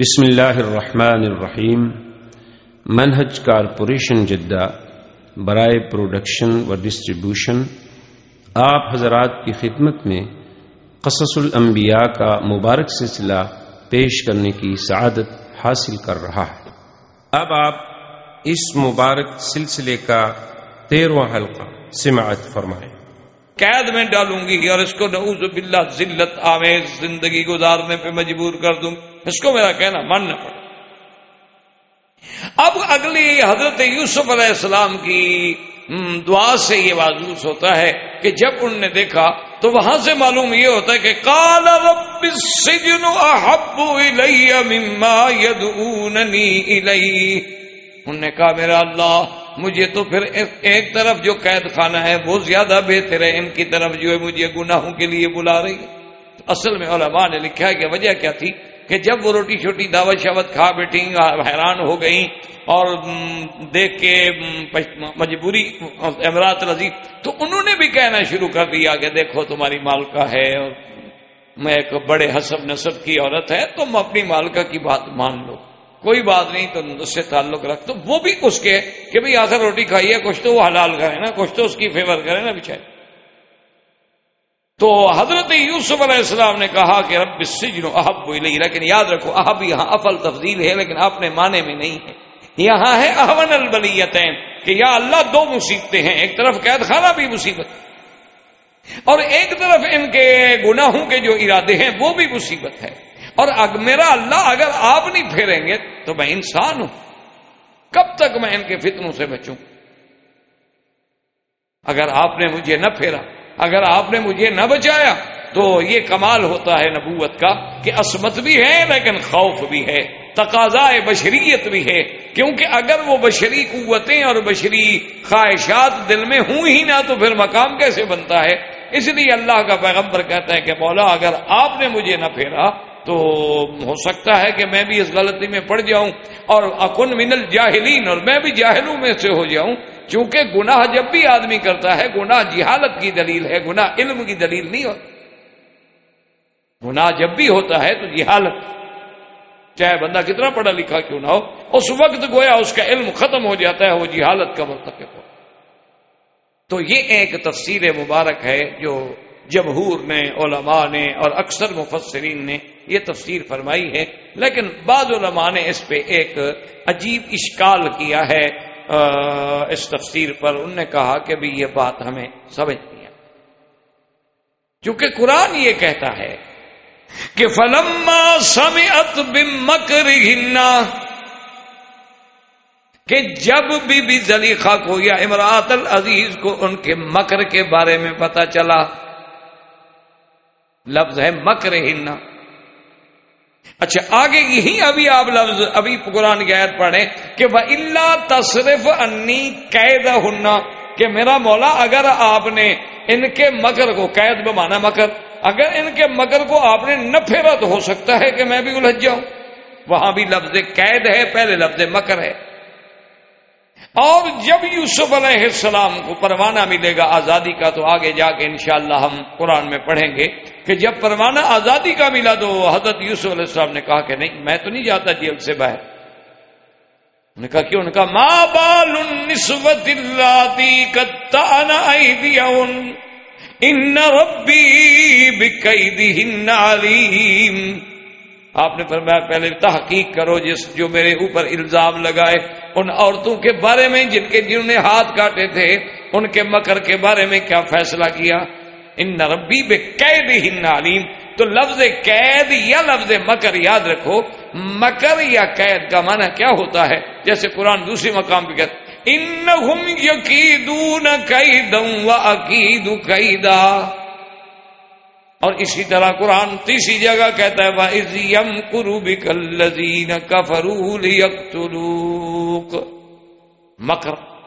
بسم اللہ الرحمن الرحیم۔ منہج کارپوریشن جدہ، برائے پروڈکشن و ڈسٹریبیوشن، آپ حضرات کی خدمت میں قصص الانبیاء کا مبارک سلسلہ پیش کرنے کی سعادت حاصل کر رہا ہے۔ اب آپ اس مبارک سلسلے کا تیرواں حلقہ سماعت فرمائیں۔ قید میں ڈالوں گی اور اس کو نعوذ باللہ ذلت آمیز زندگی گزارنے پہ مجبور کر دوں اس کو میرا کہنا ماننا پڑا اب اگلی حضرت یوسف علیہ السلام کی دعا سے یہ واضح ہوتا ہے کہ جب ان نے دیکھا تو وہاں سے معلوم یہ ہوتا ہے کہ کال رب السجن احب الی مما انہوں نے کہا، میرا اللہ مجھے تو پھر ایک طرف جو قید خانہ ہے وہ زیادہ بہتر ہے، ان کی طرف جو ہے مجھے گناہوں کے لیے بلا رہی ہے۔ اصل میں علماء نے لکھا ہے کہ وجہ کیا تھی کہ جب وہ روٹی چھوٹی دعوت شوت کھا بیٹھی، حیران ہو گئیں اور دیکھ کے مجبوری، امرات رضی، تو انہوں نے بھی کہنا شروع کر دیا کہ دیکھو تمہاری مالکہ ہے اور میں ایک بڑے حسب نصب کی عورت ہے، تم اپنی مالکہ کی بات مان لو۔ کوئی بات نہیں، تو اس سے تعلق رکھ۔ تو وہ بھی اس کے کہ بھئی آخر روٹی کھائیے، کچھ تو وہ حلال کرے نا، کچھ تو اس کی فیور کرے نا بچائے تو حضرت یوسف علیہ السلام نے کہا کہ رب السجن احب الی لیکن یاد رکھو، احب یہاں افل تفضیل ہے، لیکن اپنے معنی میں نہیں ہے۔ یہاں ہے احون البلیتین کہ یا اللہ دو مصیبتیں ہیں، ایک طرف قید خانہ، بھی مصیبت۔ اور ایک طرف ان کے گناہوں کے جو ارادے ہیں، وہ بھی مصیبت ہے۔ اور میرا اللہ اگر آپ نہیں پھیریں گے تو میں انسان ہوں۔ کب تک میں ان کے فتنوں سے بچوں؟ اگر آپ نے مجھے نہ پھیرا، اگر آپ نے مجھے نہ بچایا، تو یہ کمال ہوتا ہے نبوت کا کہ عصمت بھی ہے لیکن خوف بھی ہے، تقاضا بشریت بھی ہے۔ کیونکہ اگر وہ بشری قوتیں اور بشری خواہشات دل میں ہوں ہی نہ تو پھر مقام کیسے بنتا ہے؟ اس لیے اللہ کا پیغمبر کہتا ہے کہ مولا، اگر آپ نے مجھے نہ پھیرا تو ہو سکتا ہے کہ میں بھی اس غلطی میں پڑ جاؤں اور اکن من الجاہلین اور میں بھی جاہلوں میں سے ہو جاؤں۔ چونکہ گناہ جب بھی آدمی کرتا ہے، گناہ جہالت کی دلیل ہے، گناہ علم کی دلیل نہیں ہوتی گناہ جب بھی ہوتا ہے تو جہالت۔ چاہے بندہ کتنا پڑھا لکھا کیوں نہ ہو، اس وقت گویا اس کا علم ختم ہو جاتا ہے، وہ جہالت کا مرتکب ہو۔ تو یہ ایک تفسیر مبارک ہے جو جمہور نے، علماء نے اور اکثر مفسرین نے یہ تفسیر فرمائی ہے لیکن بعض علماء نے اس پہ ایک عجیب اشکال کیا ہے اس تفسیر پر۔ انہوں نے کہا کہ بھی یہ بات ہمیں سمجھ نہیں ہے کیونکہ قرآن یہ کہتا ہے کہ فلما سمعت بمکر کہ جب بھی بھی زلیخا کو یا امراط العزیز کو ان کے مکر کے بارے میں پتا چلا، لفظ ہے مکر ہننا اچھا آگے یہی ابھی آپ لفظ، ابھی قرآن کی آیت پڑھیں کہ وہ اللہ تصرف انی قید ہننا کہ میرا مولا اگر آپ نے ان کے مکر کو، قید بمانا مکر اگر ان کے مکر کو آپ نے نہ پھیرا تو ہو سکتا ہے کہ میں بھی الجھ جاؤں۔ وہاں بھی لفظ قید ہے، پہلے لفظ مکر ہے۔ اور جب یوسف علیہ السلام کو پروانہ ملے گا آزادی کا، تو آگے جا کے انشاءاللہ ہم قرآن میں پڑھیں گے۔ کہ جب پروانہ آزادی کا ملا تو حضرت یوسف علیہ السلام نے کہا کہ نہیں، میں تو نہیں جاتا جیل سے باہر۔ نے کہا کیوں؟ نے کہا ماں بال نسبت ان ربی علیم آپ نے فرمایا، پہلے تحقیق کرو جس جو میرے اوپر الزام لگائے۔ ان عورتوں کے بارے میں، جن کے جنہوں نے ہاتھ کاٹے تھے، ان کے مکر کے بارے میں کیا فیصلہ کیا؟ ان نربی بے قید ہن علیم تو لفظ قید یا لفظ مکر یاد رکھو۔ مکر یا قید کا معنی کیا ہوتا ہے؟ جیسے قرآن دوسری مقام پہ کہتے ان یقیدون قیدم و عقید قیدا اور اسی طرح قرآن تیسری جگہ کہتا ہے، وَإِذْ يَمْكُرُ الَّذِينَ كَفَرُوا لِيَقْتُلُوكَ۔ مکر۔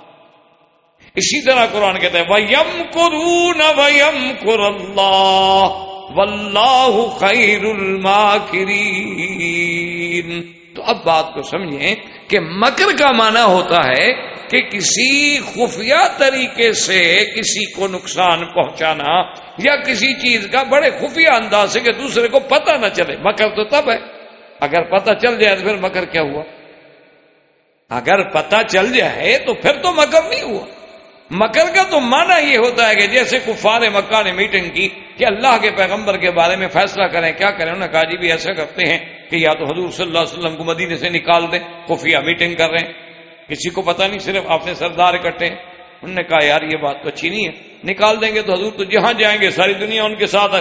اسی طرح قرآن کہتا ہے، وَيَمْكُرُونَ وَيَمْكُرَ اللَّهُ وَاللَّهُ خَيْرُ الْمَاكِرِينَ۔ تو اب بات کو سمجھیں کہ مکر کا معنی ہوتا ہے کہ کسی خفیہ طریقے سے کسی کو نقصان پہنچانا یا کسی چیز کا بڑے خفیہ انداز سے کہ دوسرے کو پتہ نہ چلے۔ مکر تو تب ہے۔ اگر پتہ چل جائے تو پھر مکر کیا ہوا؟ اگر پتہ چل جائے تو پھر تو مکر نہیں ہوا۔ مکر کا تو مانا یہ ہوتا ہے کہ جیسے کفار مکہ نے میٹنگ کی کہ اللہ کے پیغمبر کے بارے میں فیصلہ کریں، کیا کریں؟ انہوں نے کہا جی بھی ایسا کرتے ہیں کہ یا تو حضور صلی اللہ علیہ وسلم کو مدینے سے نکال دیں، خفیہ میٹنگ کر رہے ہیں۔ کسی کو پتہ نہیں، صرف اپنے سردار اکٹھے ہیں۔ انہوں نے کہا، یار یہ بات تو اچھی نہیں ہے۔ نکال دیں گے تو حضور تو جہاں جائیں گے، ساری دنیا ان کے ساتھ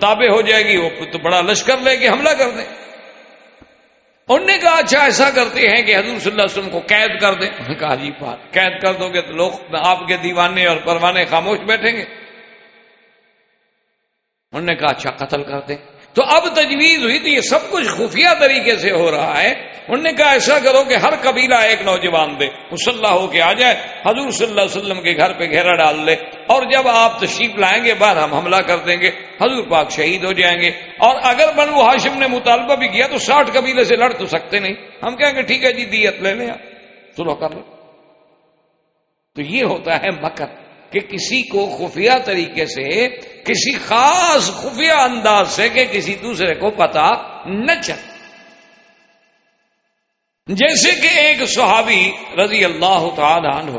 تابع ہو جائے گی، وہ تو بڑا لشکر لے کے حملہ کر دیں۔ انہوں نے کہا اچھا ایسا کرتے ہیں کہ حضور صلی اللہ علیہ وسلم کو قید کر دیں۔ کہا جی بات قید کر دو گے تو لوگ آپ کے دیوانے اور پروانے خاموش بیٹھیں گے۔ انہوں نے کہا اچھا قتل کر دیں۔ تو اب تجویز ہوئی تھی یہ سب کچھ خفیہ طریقے سے ہو رہا ہے۔ انہوں نے کہا، ایسا کرو کہ ہر قبیلہ ایک نوجوان دے، مسلح ہو کے آ جائے، حضور صلی اللہ علیہ وسلم کے گھر پہ گھیرا ڈال دے اور جب آپ تشریف لائیں گے، بعد ہم حملہ کر دیں گے، حضور پاک شہید ہو جائیں گے۔ اور اگر بنو ہاشم نے مطالبہ بھی کیا تو ساٹھ قبیلے سے لڑ تو سکتے نہیں۔ ہم کہیں گے، ٹھیک ہے جی دیت لے لیں چلو کر لو۔ تو یہ ہوتا ہے مکر۔ کہ کسی کو خفیہ طریقے سے، کسی خاص خفیہ انداز سے کہ کسی دوسرے کو پتا نہ چل جیسے کہ ایک صحابی رضی اللہ تعالی عنہ،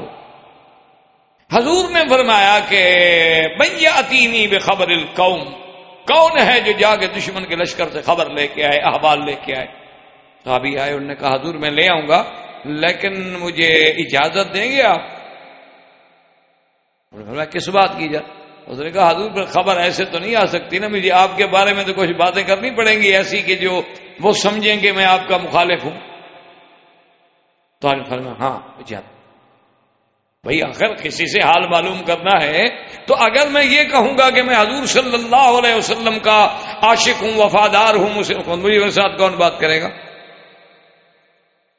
حضور نے فرمایا کہ بیا اتینی بے خبر القوم کون ہے جو جا کے دشمن کے لشکر سے خبر لے کے آئے، احوال لے کے آئے؟ صحابی آئے، انہوں نے کہا، حضور میں لے آؤں گا، لیکن مجھے اجازت دیں گے آپ؟ کس بات کی جائے اس نے کہا، حضور پر خبر ایسے تو نہیں آ سکتی نا مجھے، آپ کے بارے میں تو کچھ باتیں کرنی پڑیں گی ایسی کہ جو وہ سمجھیں گے میں آپ کا مخالف ہوں. تو آج فرما ہاں اجازت بھائی آخر کسی سے حال معلوم کرنا ہے، تو اگر میں یہ کہوں گا کہ میں حضور صلی اللہ علیہ وسلم کا عاشق ہوں، وفادار ہوں، مجھے ساتھ کون بات کرے گا؟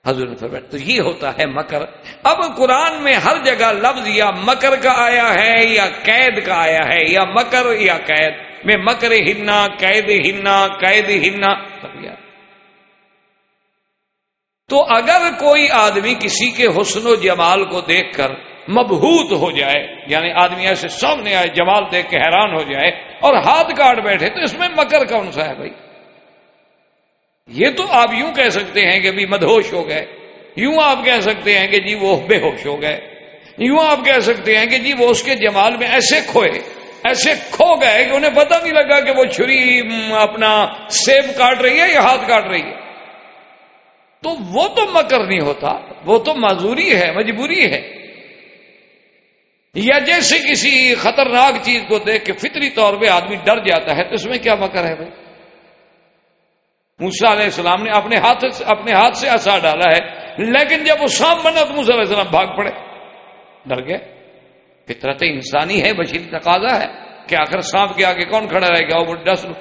حضور نے تو یہ ہوتا ہے مکر۔ اب قرآن میں ہر جگہ لفظ یا مکر کا آیا ہے، یا قید کا آیا ہے، یا مکر یا قید۔ میں مکر ہننا، قید ہننا قید ہننا۔ تو اگر کوئی آدمی کسی کے حسن و جمال کو دیکھ کر مبہوت ہو جائے یعنی آدمی ایسے سامنے آئے، جمال دیکھ کے حیران ہو جائے اور ہاتھ کاٹ بیٹھے، تو اس میں مکر کون سا ہے بھائی؟ یہ تو آپ یوں کہہ سکتے ہیں کہ بھی مدہوش ہو گئے۔ یوں آپ کہہ سکتے ہیں کہ جی وہ بے ہوش ہو گئے۔ یوں آپ کہہ سکتے ہیں کہ جی وہ اس کے جمال میں ایسے کھوئے، ایسے کھو گئے کہ انہیں پتہ نہیں لگا کہ وہ چھری اپنا سیب کاٹ رہی ہے یا ہاتھ کاٹ رہی ہے۔ تو وہ تو مکر نہیں ہوتا، وہ تو معذوری ہے، مجبوری ہے۔ یا جیسے کسی خطرناک چیز کو دیکھ کے فطری طور پہ آدمی ڈر جاتا ہے، تو اس میں کیا مکر ہے بھائی؟ موسا علیہ السلام نے اپنے ہاتھ سے اپنے ہاتھ سے اثر ڈالا ہے، لیکن جب وہ سام بنا تو موسا علیہ السلام بھاگ پڑے، ڈر گئے۔ فطرت انسانی ہے، بشیر تقاضا ہے کہ آخر سانپ کے آگے کون کھڑا رہے گا، وہ ڈس لو۔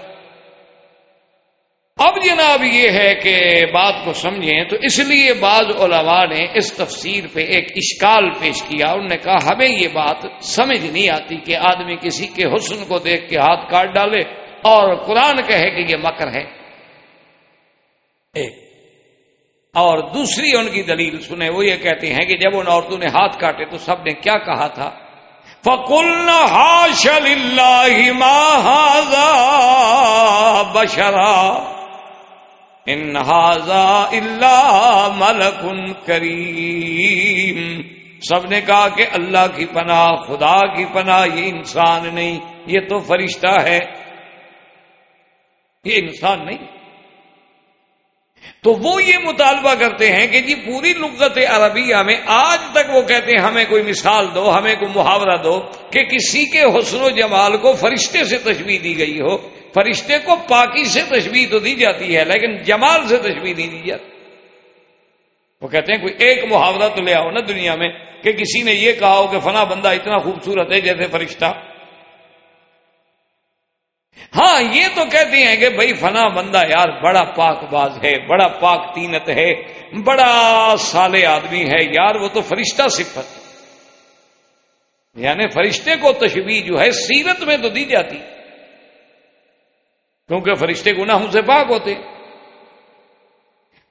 اب جناب یہ ہے کہ بات کو سمجھیں تو اس لیے بعض علماء نے اس تفسیر پہ ایک اشکال پیش کیا۔ انہوں نے کہا، ہمیں یہ بات سمجھ نہیں آتی کہ آدمی کسی کے حسن کو دیکھ کے ہاتھ کاٹ ڈالے اور قرآن کہے کہ یہ مکر ہے۔ اور دوسری ان کی دلیل سنے وہ یہ کہتے ہیں کہ جب ان عورتوں نے ہاتھ کاٹے تو سب نے کیا کہا تھا؟ فکل ہاش بشرا انہذا اللہ ملکن کریم سب نے کہا کہ اللہ کی پناہ، خدا کی پناہ، یہ انسان نہیں، یہ تو فرشتہ ہے۔ یہ انسان نہیں۔ تو وہ یہ مطالبہ کرتے ہیں کہ جی پوری لغت عربیہ میں آج تک وہ کہتے ہیں ہمیں کوئی مثال دو، ہمیں کوئی محاورہ دو کہ کسی کے حسن و جمال کو فرشتے سے تشبیح دی گئی ہو، فرشتے کو پاکی سے تشبیح تو دی جاتی ہے، لیکن جمال سے تشبیح نہیں دی جاتی۔ وہ کہتے ہیں کوئی ایک محاورہ تو لے آؤ نا دنیا میں کہ کسی نے یہ کہا ہو کہ فنا بندہ اتنا خوبصورت ہے جیسے فرشتہ۔ ہاں یہ تو کہتے ہیں کہ بھائی فنا بندہ یار، بڑا پاک باز ہے، بڑا پاک تینت ہے، بڑا سالے آدمی ہے، یار، وہ تو فرشتہ صفت۔ یعنی فرشتے کو تشبیح جو ہے، سیرت میں تو دی جاتی۔ کیونکہ فرشتے گناہوں سے پاک ہوتے۔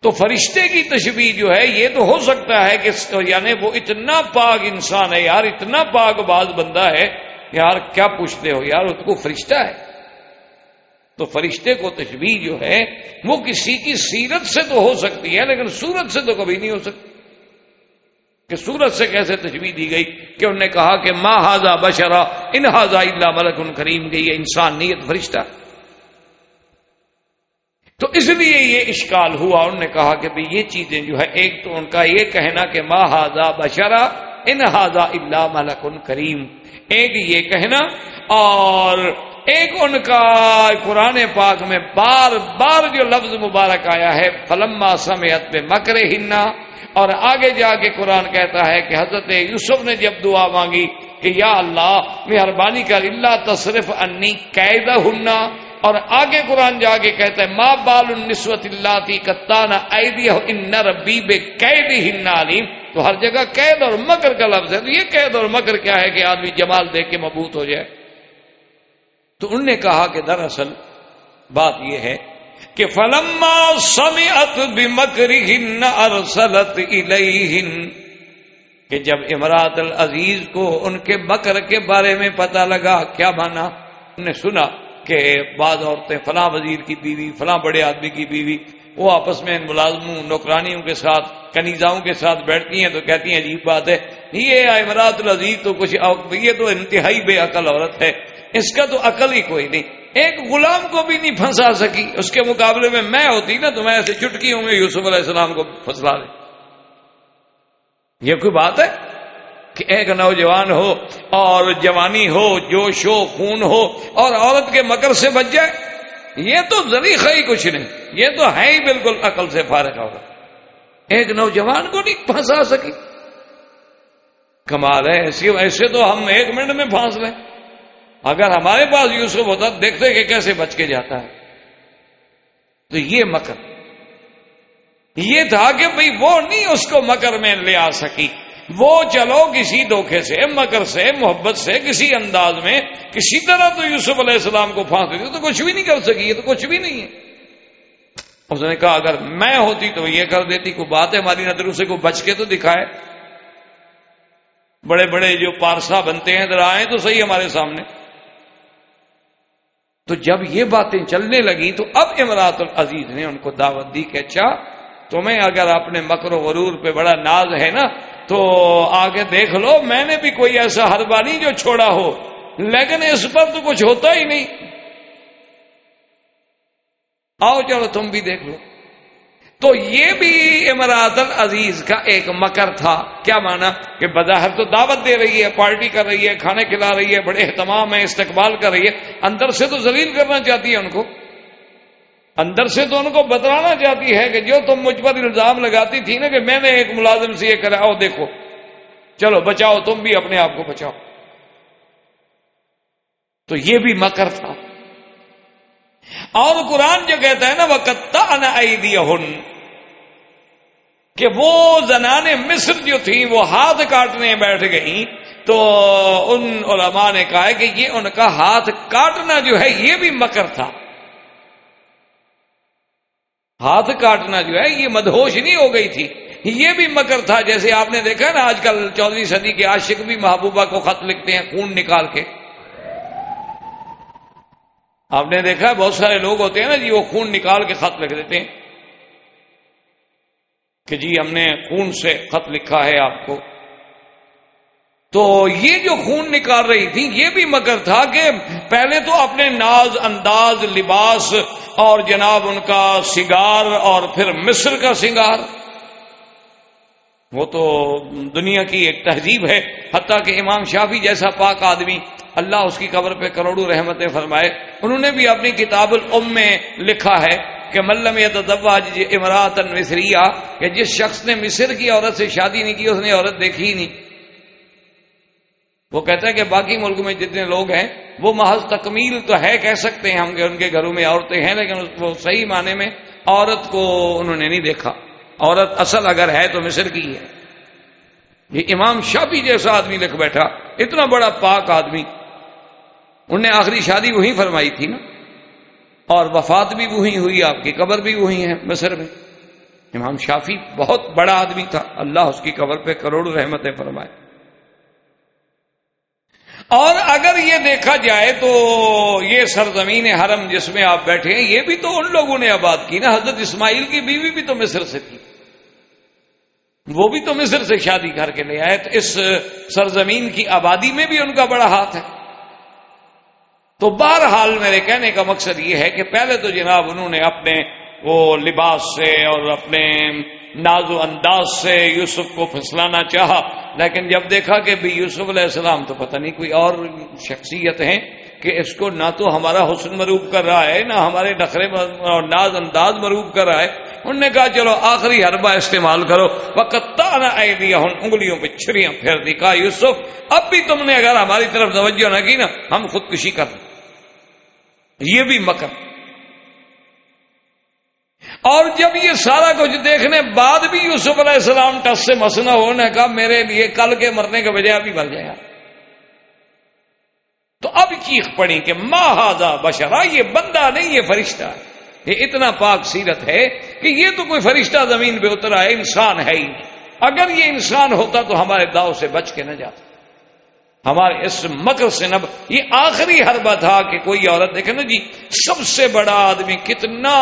تو فرشتے کی تشبیح جو ہے، یہ تو ہو سکتا ہے کہ یعنی وہ اتنا پاک انسان ہے، یار، اتنا پاک باز بندہ ہے، یار، کیا پوچھتے ہو؟ یار اس کو فرشتہ ہے۔ تو فرشتے کو تشبیح جو ہے وہ کسی کی سیرت سے تو ہو سکتی ہے، لیکن سورت سے تو کبھی نہیں ہو سکتی۔ کہ سورت سے کیسے تشبیح دی گئی؟ کہ انہوں نے کہا کہ ماں ہاضا بشرا، ان ہاضا اللہ ملک ان کریم کے یہ انسان نیت فرشتہ۔ تو اس لیے یہ اشکال ہوا، انہوں نے کہا کہ بھئی یہ چیزیں جو ہے، ایک تو ان کا یہ کہنا کہ ماں ہاضا بشرا، ان ہاضا اللہ ملک ان کریم۔ ایک یہ کہنا اور ایک ان کا قرآن پاک میں بار بار جو لفظ مبارک آیا ہے، فلما سمیت میں مکر ہننا اور آگے جا کے قرآن کہتا ہے کہ حضرت یوسف نے جب دعا مانگی کہ یا اللہ، مہربانی کر اللہ تصرف انی قید ہننا اور آگے قرآن جا کے کہتا ہے ماں بال النسوت اللہ تی کتانا ان ربی بے قید ہننا علیم تو ہر جگہ قید اور مکر کا لفظ ہے۔ تو یہ قید اور مکر کیا ہے کہ آدمی جمال دیکھ کے مبوط ہو جائے۔ تو انہوں نے کہا کہ دراصل بات یہ ہے کہ فلما سمعت بمکرہن ارسلت الیہن کہ جب امرات العزیز کو ان کے مکر کے بارے میں پتا لگا، کیا مانا؟ انہوں نے سنا کہ بعض عورتیں فلاں وزیر کی بیوی، فلاں بڑے آدمی کی بیوی، وہ آپس میں ملازموں، نوکرانیوں کے ساتھ، کنیزاؤں کے ساتھ بیٹھتی ہیں تو کہتی ہیں، عجیب بات ہے۔ یہ امرات العزیز تو کچھ، یہ تو انتہائی بے عقل عورت ہے۔ اس کا تو عقل ہی کوئی نہیں۔ ایک غلام کو بھی نہیں پھنسا سکی۔ اس کے مقابلے میں میں ہوتی نا تو میں ایسے چٹکی ہوں گے، یوسف علیہ السلام کو پھنسلا دے۔ یہ کوئی بات ہے؟ کہ ایک نوجوان ہو اور جوانی ہو، جوش ہو، خون ہو اور عورت کے مکر سے بچ جائے۔ یہ تو ذریعہ ہی کچھ نہیں۔ یہ تو ہے ہی بالکل عقل سے فارغ ہوگا ایک نوجوان کو نہیں پھنسا سکی۔ کمال ہے، ایسی ایسے تو ہم ایک منٹ میں پھانس لیں اگر ہمارے پاس یوسف ہوتا دیکھتے کہ کیسے بچ کے جاتا ہے۔ تو یہ مکر۔ یہ تھا کہ بھئی وہ نہیں اس کو مکر میں لے آ سکی۔ وہ چلو کسی دھوکے سے، مکر سے، محبت سے، کسی انداز میں، کسی طرح تو یوسف علیہ السلام کو پھانس دیتی تو کچھ بھی نہیں کر سکی، یہ تو کچھ بھی نہیں ہے۔ اس نے کہا، اگر میں ہوتی تو یہ کر دیتی، کوئی بات ہے، ہماری نظروں سے کوئی بچ کے تو دکھائے۔ بڑے بڑے جو پارسا بنتے ہیں ذرا آئے تو صحیح ہمارے سامنے۔ تو جب یہ باتیں چلنے لگی تو اب امراط العزیز نے ان کو دعوت دی کہ اچھا تمہیں اگر اپنے مکر و غرور پہ بڑا ناز ہے نا، تو آگے دیکھ لو، میں نے بھی کوئی ایسا ہر نہیں جو چھوڑا ہو، لیکن اس پر تو کچھ ہوتا ہی نہیں۔ آؤ چلو تم بھی دیکھ لو۔ تو یہ بھی امراط العزیز کا ایک مکر تھا۔ کیا مانا؟ کہ بظاہر تو دعوت دے رہی ہے، پارٹی کر رہی ہے، کھانے کھلا رہی ہے، بڑے اہتمام ہے استقبال کر رہی ہے۔ اندر سے تو ذلیل کرنا چاہتی ہے ان کو۔ اندر سے تو ان کو بتلانا چاہتی ہے کہ جو تم مجھ پر الزام لگاتی تھی نا کہ میں نے ایک ملازم سے یہ کرا دیکھو۔ چلو، بچاؤ، تم بھی اپنے آپ کو بچاؤ۔ تو یہ بھی مکر تھا۔ اور قرآن جو کہتا ہے نا وہ کتا ہن کہ وہ زنان مصر جو تھیں، وہ ہاتھ کاٹنے بیٹھ گئیں، تو ان علماء نے کہا کہ یہ ان کا ہاتھ کاٹنا جو ہے، یہ بھی مکر تھا۔ ہاتھ کاٹنا جو ہے، یہ مدہوش نہیں ہو گئی تھی۔ یہ بھی مکر تھا، جیسے آپ نے دیکھا نا، آج کل چودہویں صدی کے عاشق بھی محبوبہ کو خط لکھتے ہیں، خون نکال کے۔ آپ نے دیکھا بہت سارے لوگ ہوتے ہیں نا جی وہ خون نکال کے خط لکھ دیتے ہیں۔ کہ جی ہم نے خون سے خط لکھا ہے آپ کو۔ تو یہ جو خون نکال رہی تھی، یہ بھی مگر تھا کہ پہلے تو اپنے ناز انداز، لباس اور جناب ان کا سنگار اور پھر مصر کا سنگار۔ وہ تو دنیا کی ایک تہذیب ہے، حتیٰ کہ امام شافی جیسا پاک آدمی اللہ اس کی قبر پہ کروڑوں رحمتیں فرمائے۔ انہوں نے بھی اپنی کتاب العم میں لکھا ہے کہ ملم امرات مصریہ، کہ جس شخص نے مصر کی عورت سے شادی نہیں کی، اس نے عورت دیکھی ہی نہیں۔ وہ کہتا ہے کہ باقی ملک میں جتنے لوگ ہیں، وہ محض تکمیل تو ہے، کہہ سکتے ہیں ہم کہ ان کے گھروں میں عورتیں ہیں، لیکن وہ صحیح معنی میں عورت کو انہوں نے نہیں دیکھا۔ عورت اصل اگر ہے تو مصر کی ہے۔ یہ امام شافی جیسا آدمی لکھ بیٹھا، اتنا بڑا پاک آدمی۔ انہوں نے آخری شادی وہی فرمائی تھی نا۔ اور وفات بھی وہی ہوئی، آپ کی قبر بھی وہی ہے مصر میں۔ امام شافی بہت بڑا آدمی تھا۔ اللہ اس کی قبر پہ کروڑ رحمتیں فرمائے۔ اور اگر یہ دیکھا جائے تو یہ سرزمین حرم جس میں آپ بیٹھے ہیں، یہ بھی تو ان لوگوں نے آباد کی نا۔ حضرت اسماعیل کی بیوی بھی تو مصر سے تھی۔ وہ بھی تو مصر سے شادی کر کے لے آئے۔ تو اس سرزمین کی آبادی میں بھی ان کا بڑا ہاتھ ہے۔ تو بہرحال میرے کہنے کا مقصد یہ ہے کہ پہلے تو جناب انہوں نے اپنے وہ لباس سے اور اپنے ناز و انداز سے یوسف کو پھسلانا چاہا، لیکن جب دیکھا کہ بھی یوسف علیہ السلام تو پتہ نہیں کوئی اور شخصیت ہیں کہ اس کو نہ تو ہمارا حسن مروب کر رہا ہے، نہ ہمارے نخرے اور ناز انداز مروب کر رہا ہے۔ انہوں نے کہا، چلو آخری حربہ استعمال کرو۔ وقت انگلیوں پہ چھریاں پھیر دی۔ کہا، یوسف، اب بھی تم نے اگر ہماری طرف توجہ نہ کی نا، ہم خودکشی کر یہ بھی مکر۔ اور جب یہ سارا کچھ دیکھنے بعد بھی یوسف علیہ السلام ٹس سے مسنا ہونے کا میرے لیے کل کے مرنے کے بجائے ابھی بل جائے تو اب چیخ پڑی کہ ماہذا بشرا، یہ بندہ نہیں، یہ فرشتہ۔ یہ اتنا پاک سیرت ہے کہ یہ تو کوئی فرشتہ زمین پہ اترا ہے انسان ہے ہی۔ اگر یہ انسان ہوتا تو ہمارے داؤ سے بچ کے نہ جاتا۔ ہمارے اس مکر سے نب یہ آخری حربہ تھا کہ کوئی عورت دیکھے نا جی سب سے بڑا آدمی کتنا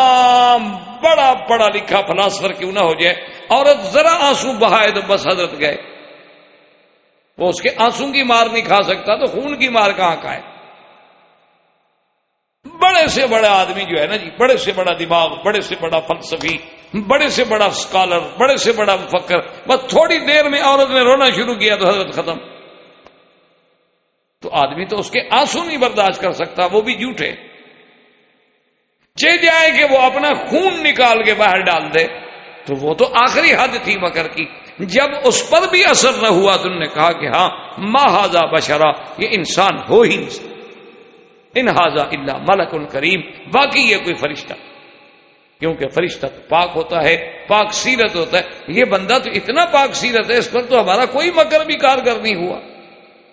بڑا پڑھا لکھا فلاسفر کیوں نہ ہو جائے، عورت ذرا آنسو بہائے تو بس حضرت گئے۔ وہ اس کے آنسو کی مار نہیں کھا سکتا تو خون کی مار کہاں کا ہے بڑے سے بڑا آدمی جو ہے نا جی بڑے سے بڑا دماغ، بڑے سے بڑا فلسفی، بڑے سے بڑا اسکالر بڑے سے بڑا فکر بس تھوڑی دیر میں عورت نے رونا شروع کیا تو حضرت ختم۔ تو آدمی تو اس کے آنسو نہیں برداشت کر سکتا، وہ بھی جھوٹے۔ چے جائے کہ وہ اپنا خون نکال کے باہر ڈال دے، تو وہ تو آخری حد تھی مکر کی۔ جب اس پر بھی اثر نہ ہوا تو نے کہا کہ ہاں ماہذا بشرا، یہ انسان ہو ہی نہیں انہذا اللہ ملک ان کریم، باقی یہ کوئی فرشتہ۔ کیونکہ فرشتہ تو پاک ہوتا ہے، پاک سیرت ہوتا ہے۔ یہ بندہ تو اتنا پاک سیرت ہے، اس پر تو ہمارا کوئی مکر بھی کارگر نہیں ہوا۔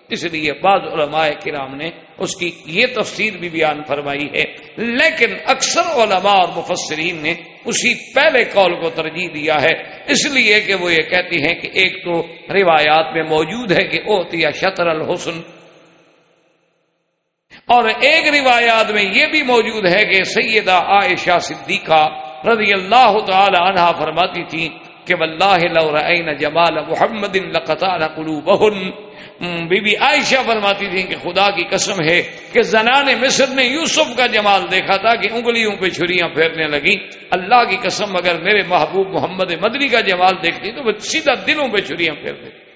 اس لیے بعض علماء کرام نے اس کی یہ تفسیر بھی بیان فرمائی ہے۔ لیکن اکثر علماء اور مفسرین نے اسی پہلے قول کو ترجیح دیا ہے۔ اس لیے کہ وہ یہ کہتی ہیں کہ ایک تو روایات میں موجود ہے کہ اوتیا شطر الحسن۔ اور ایک روایات میں یہ بھی موجود ہے کہ سیدہ عائشہ صدیقہ رضی اللہ تعالی عنہ فرماتی تھی کہ واللہ جمال محمد قلوبہن۔ بی بی عائشہ فرماتی تھی کہ خدا کی قسم ہے کہ زنان مصر نے یوسف کا جمال دیکھا تھا کہ انگلیوں پہ چھریاں پھیرنے لگی۔ اللہ کی قسم اگر میرے محبوب محمد مدری کا جمال دیکھتی تو وہ سیدھا دلوں پہ چھریاں پھیر دیتی۔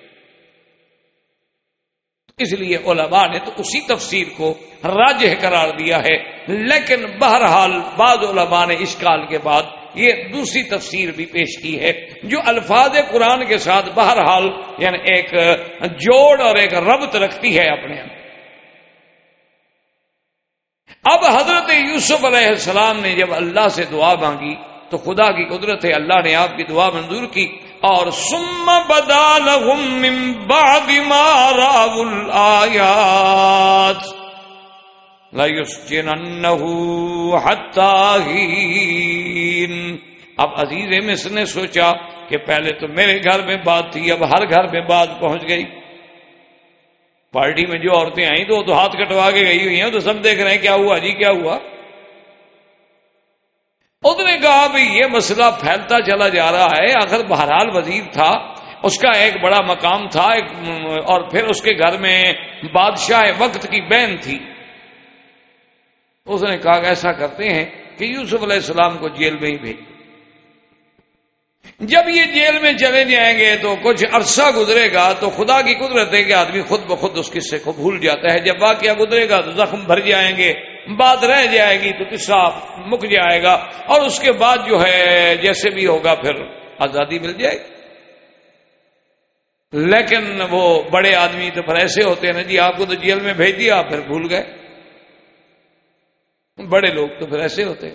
اس لیے علماء نے تو اسی تفسیر کو راجہ قرار دیا ہے۔ لیکن بہرحال بعض علماء نے اس کال کے بعد یہ دوسری تفسیر بھی پیش کی ہے جو الفاظ قرآن کے ساتھ بہرحال یعنی ایک جوڑ اور ایک ربط رکھتی ہے اپنے اندر۔ اب حضرت یوسف علیہ السلام نے جب اللہ سے دعا مانگی تو خدا کی قدرت ہے، اللہ نے آپ کی دعا منظور کی۔ اور سم بدا لهم بعد ما راو الآیات۔ اب عزیز مصر نے سوچا کہ پہلے تو میرے گھر میں بات تھی، اب ہر گھر میں بات پہنچ گئی۔ پارٹی میں جو عورتیں آئیں تو وہ تو ہاتھ کٹوا کے گئی ہوئی ہیں تو سب دیکھ رہے ہیں، کیا ہوا جی کیا ہوا؟ اس نے کہا بھائی یہ مسئلہ پھیلتا چلا جا رہا ہے آخر بہرحال وزیر تھا، اس کا ایک بڑا مقام تھا، ایک اور پھر اس کے گھر میں بادشاہ وقت کی بہن تھی۔ اس نے کہا کہ ایسا کرتے ہیں کہ یوسف علیہ السلام کو جیل میں ہی بھیج جب یہ جیل میں چلے جائیں گے تو کچھ عرصہ گزرے گا تو خدا کی قدرت ہے کہ آدمی خود بخود اس قصے کو بھول جاتا ہے۔ جب واقعہ گزرے گا تو زخم بھر جائیں گے، بات رہ جائے گی تو قصہ مک جائے گا اور اس کے بعد جو ہے جیسے بھی ہوگا پھر آزادی مل جائے گی۔ لیکن وہ بڑے آدمی تو پھر ایسے ہوتے ہیں نا جی آپ کو تو جیل میں بھیج دیا پھر بھول گئے۔ بڑے لوگ تو پھر ایسے ہوتے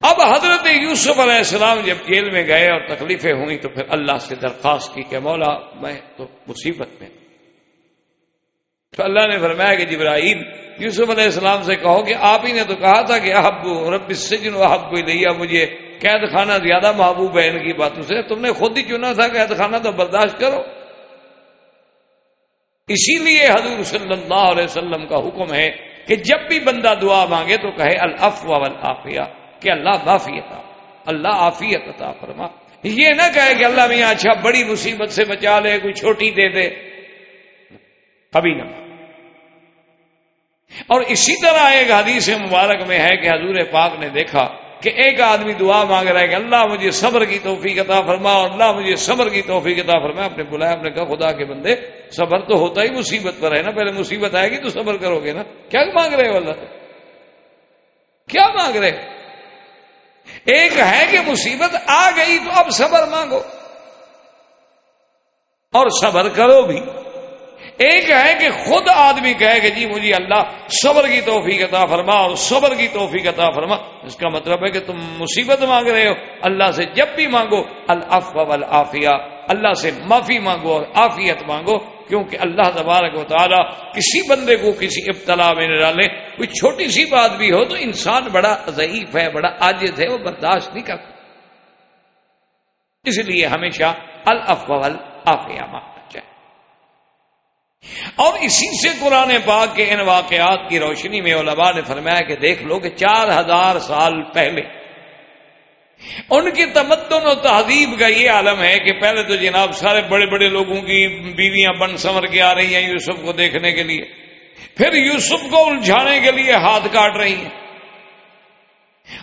اب حضرت یوسف علیہ السلام جب جیل میں گئے اور تکلیفیں ہوئی تو پھر اللہ سے درخواست کی کہ مولا میں تو مصیبت میں تو اللہ نے فرمایا کہ جبرائیل، یوسف علیہ السلام سے کہو کہ آپ ہی نے تو کہا تھا کہ احب رب سجن احب کو لیا مجھے قید خانہ زیادہ محبوب ہے، ان کی باتوں سے۔ تم نے خود ہی چنا تھا قید خانہ تو برداشت کرو۔ اسی لیے حضور صلی اللہ علیہ وسلم کا حکم ہے کہ جب بھی بندہ دعا مانگے تو کہے الف والعافیہ، کہ اللہ معافیت اللہ عافیت عطا فرما۔ یہ نہ کہے کہ اللہ میاں اچھا بڑی مصیبت سے بچا لے، کوئی چھوٹی دے دے۔ کبھی نہ۔ اور اسی طرح ایک حدیث مبارک میں ہے کہ حضور پاک نے دیکھا کہ ایک آدمی دعا مانگ رہا ہے کہ اللہ مجھے صبر کی توفیق عطا فرما اور اللہ مجھے صبر کی توفیق عطا فرما۔ اپنے بلایا اپنے کہا، خدا کے بندے صبر تو ہوتا ہی مصیبت پر ہے نا، پہلے مصیبت آئے گی تو صبر کرو گے نا۔ کیا مانگ رہے ہو اللہ؟ کیا مانگ رہے؟ ایک ہے کہ مصیبت آ گئی تو اب صبر مانگو۔ اور صبر کرو بھی۔ ایک ہے کہ خود آدمی کہے کہ جی مجھے اللہ صبر کی توفیق عطا فرما اور صبر کی توفیق عطا فرما۔ اس کا مطلب ہے کہ تم مصیبت مانگ رہے ہو۔ اللہ سے جب بھی مانگو الف والعافیہ۔ اللہ سے معافی مانگو اور عافیت مانگو۔ کیونکہ اللہ تبارک و تعالی کسی بندے کو کسی ابتلا میں نہ ڈالے کوئی چھوٹی سی بات بھی ہو تو انسان بڑا ضعیف ہے، بڑا عاجز ہے، وہ برداشت نہیں کرتا اس لیے ہمیشہ الف والعافیہ مانگ اور اسی سے قرآن پاک کے ان واقعات کی روشنی میں علماء نے فرمایا کہ دیکھ لو کہ چار ہزار سال پہلے ان کی تمدن و تہذیب کا یہ عالم ہے کہ پہلے تو جناب سارے بڑے بڑے لوگوں کی بیویاں بن سمر کے آ رہی ہیں یوسف کو دیکھنے کے لیے۔ پھر یوسف کو الجھانے کے لیے ہاتھ کاٹ رہی ہیں۔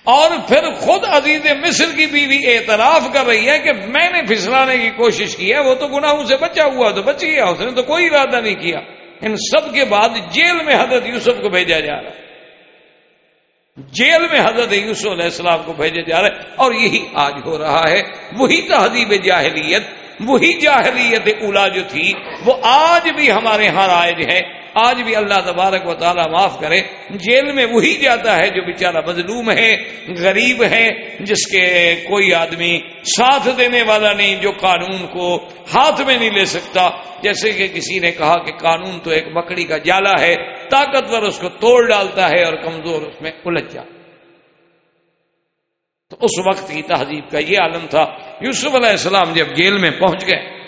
اور پھر خود عزیز مصر کی بیوی اعتراف کر رہی ہے کہ میں نے پھسلانے کی کوشش کی ہے، وہ تو گناہوں سے بچا ہوا تو بچ گیا، اس نے تو کوئی ارادہ نہیں کیا۔ ان سب کے بعد جیل میں حضرت یوسف کو بھیجا جا رہا ہے۔ جیل میں حضرت یوسف علیہ السلام کو بھیجے جا رہے اور یہی آج ہو رہا ہے۔ وہی تہذیب جاہلیت، وہی جاہلیت اولا جو تھی، وہ آج بھی ہمارے ہاں رائج ہے۔ آج بھی اللہ تبارک و تعالیٰ معاف کرے، جیل میں وہی جاتا ہے جو بیچارہ مظلوم ہے، غریب ہے، جس کے کوئی آدمی ساتھ دینے والا نہیں، جو قانون کو ہاتھ میں نہیں لے سکتا۔ جیسے کہ کسی نے کہا کہ قانون تو ایک مکڑی کا جالا ہے، طاقتور اس کو توڑ ڈالتا ہے اور کمزور اس میں الجھ جاتا تو اس وقت کی تہذیب کا یہ عالم تھا، یوسف علیہ السلام جب جیل میں پہنچ گئے۔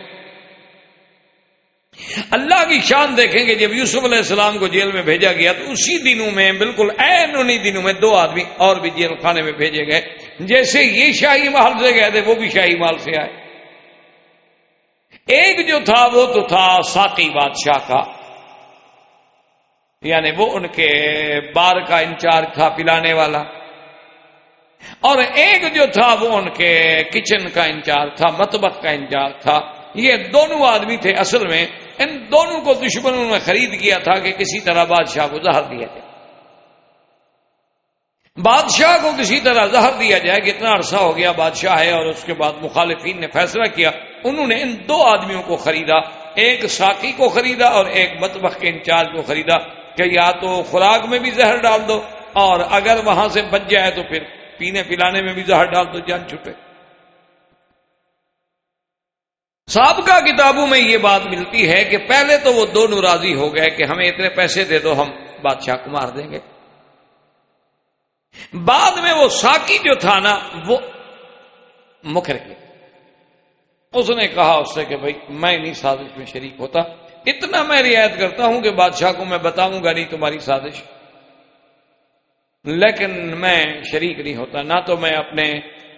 اللہ کی شان دیکھیں گے، جب یوسف علیہ السلام کو جیل میں بھیجا گیا تو اسی دنوں میں، بالکل این انہیں دنوں میں دو آدمی اور بھی جیل خانے میں بھیجے گئے۔ جیسے یہ شاہی محل سے گئے تھے، وہ بھی شاہی محل سے آئے۔ ایک جو تھا، وہ تو تھا ساقی بادشاہ کا۔ یعنی وہ ان کے بار کا انچارج تھا، پلانے والا۔ اور ایک جو تھا، وہ ان کے کچن کا انچارج تھا متبق کا انچارج تھا۔ یہ دونوں آدمی تھے اصل میں۔ ان دونوں کو دشمنوں نے خرید کیا تھا کہ کسی طرح بادشاہ کو زہر دیا جائے۔ بادشاہ کو کسی طرح زہر دیا جائے کہ اتنا عرصہ ہو گیا بادشاہ ہے اور اس کے بعد مخالفین نے فیصلہ کیا۔ انہوں نے ان دو آدمیوں کو خریدا، ایک ساکی کو خریدا اور ایک متبخ کے انچارج کو خریدا کہ یا تو خوراک میں بھی زہر ڈال دو اور اگر وہاں سے بچ جائے تو پھر پینے پلانے میں بھی زہر ڈال دو جان چھٹے سابقہ کتابوں میں یہ بات ملتی ہے کہ پہلے تو وہ دونوں راضی ہو گئے کہ ہمیں اتنے پیسے دے دو، ہم بادشاہ کو مار دیں گے۔ بعد میں وہ ساکی جو تھا نا، وہ مکر گیا۔ اس نے کہا اس سے کہ بھائی، میں نہیں سازش میں شریک ہوتا۔ اتنا میں رعایت کرتا ہوں کہ بادشاہ کو میں بتاؤں گا نہیں تمہاری سازش۔ لیکن میں شریک نہیں ہوتا، نہ تو میں اپنے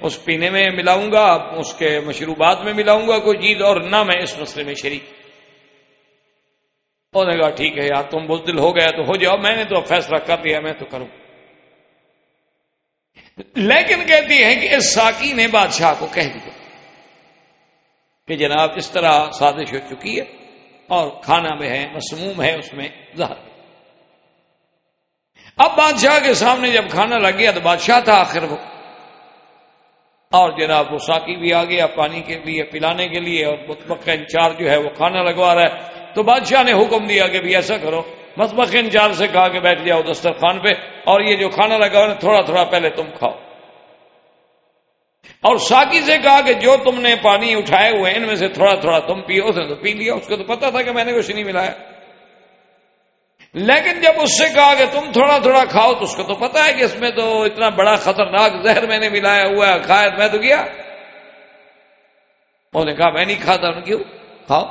اس پینے میں ملاؤں گا، اس کے مشروبات میں ملاؤں گا کوئی چیز اور نہ میں اس مسئلے میں شریک۔ انہوں نے کہا، ٹھیک ہے یار، تم بزدل ہو گیا تو ہو جاؤ، میں نے تو فیصلہ کر دیا، میں تو کروں۔ لیکن کہتی ہے کہ اس ساکی نے بادشاہ کو کہہ دیا کہ جناب اس طرح سازش ہو چکی ہے اور کھانا میں ہے، مسموم ہے، اس میں زہر۔ اب بادشاہ کے سامنے جب کھانا لگ گیا تو بادشاہ تھا آخر وہ۔ اور جناب وہ ساکی بھی آ گیا پانی کے لیے، پلانے کے لیے، اور متبق انچارج جو ہے وہ کھانا لگوا رہا ہے۔ تو بادشاہ نے حکم دیا کہ بھی ایسا کرو۔ متبق انچارج سے کہا کہ بیٹھ جاؤ دسترخوان پہ، اور یہ جو کھانا لگا ہوا تھوڑا تھوڑا پہلے تم کھاؤ۔ اور ساکی سے کہا کہ جو تم نے پانی اٹھائے ہوئے ان میں سے تھوڑا تھوڑا تم پیو، اس نے تو پی لیا، اس کو تو پتا تھا کہ میں نے کچھ نہیں ملایا۔ لیکن جب اس سے کہا کہ تم تھوڑا تھوڑا کھاؤ تو اس کو تو پتا ہے کہ اس میں تو اتنا بڑا خطرناک زہر میں نے ملایا ہوا ہے، کھایا میں تو گیا۔ انہوں نے کہا، میں نہیں کھاتا۔ کیوں؟ کھاؤ۔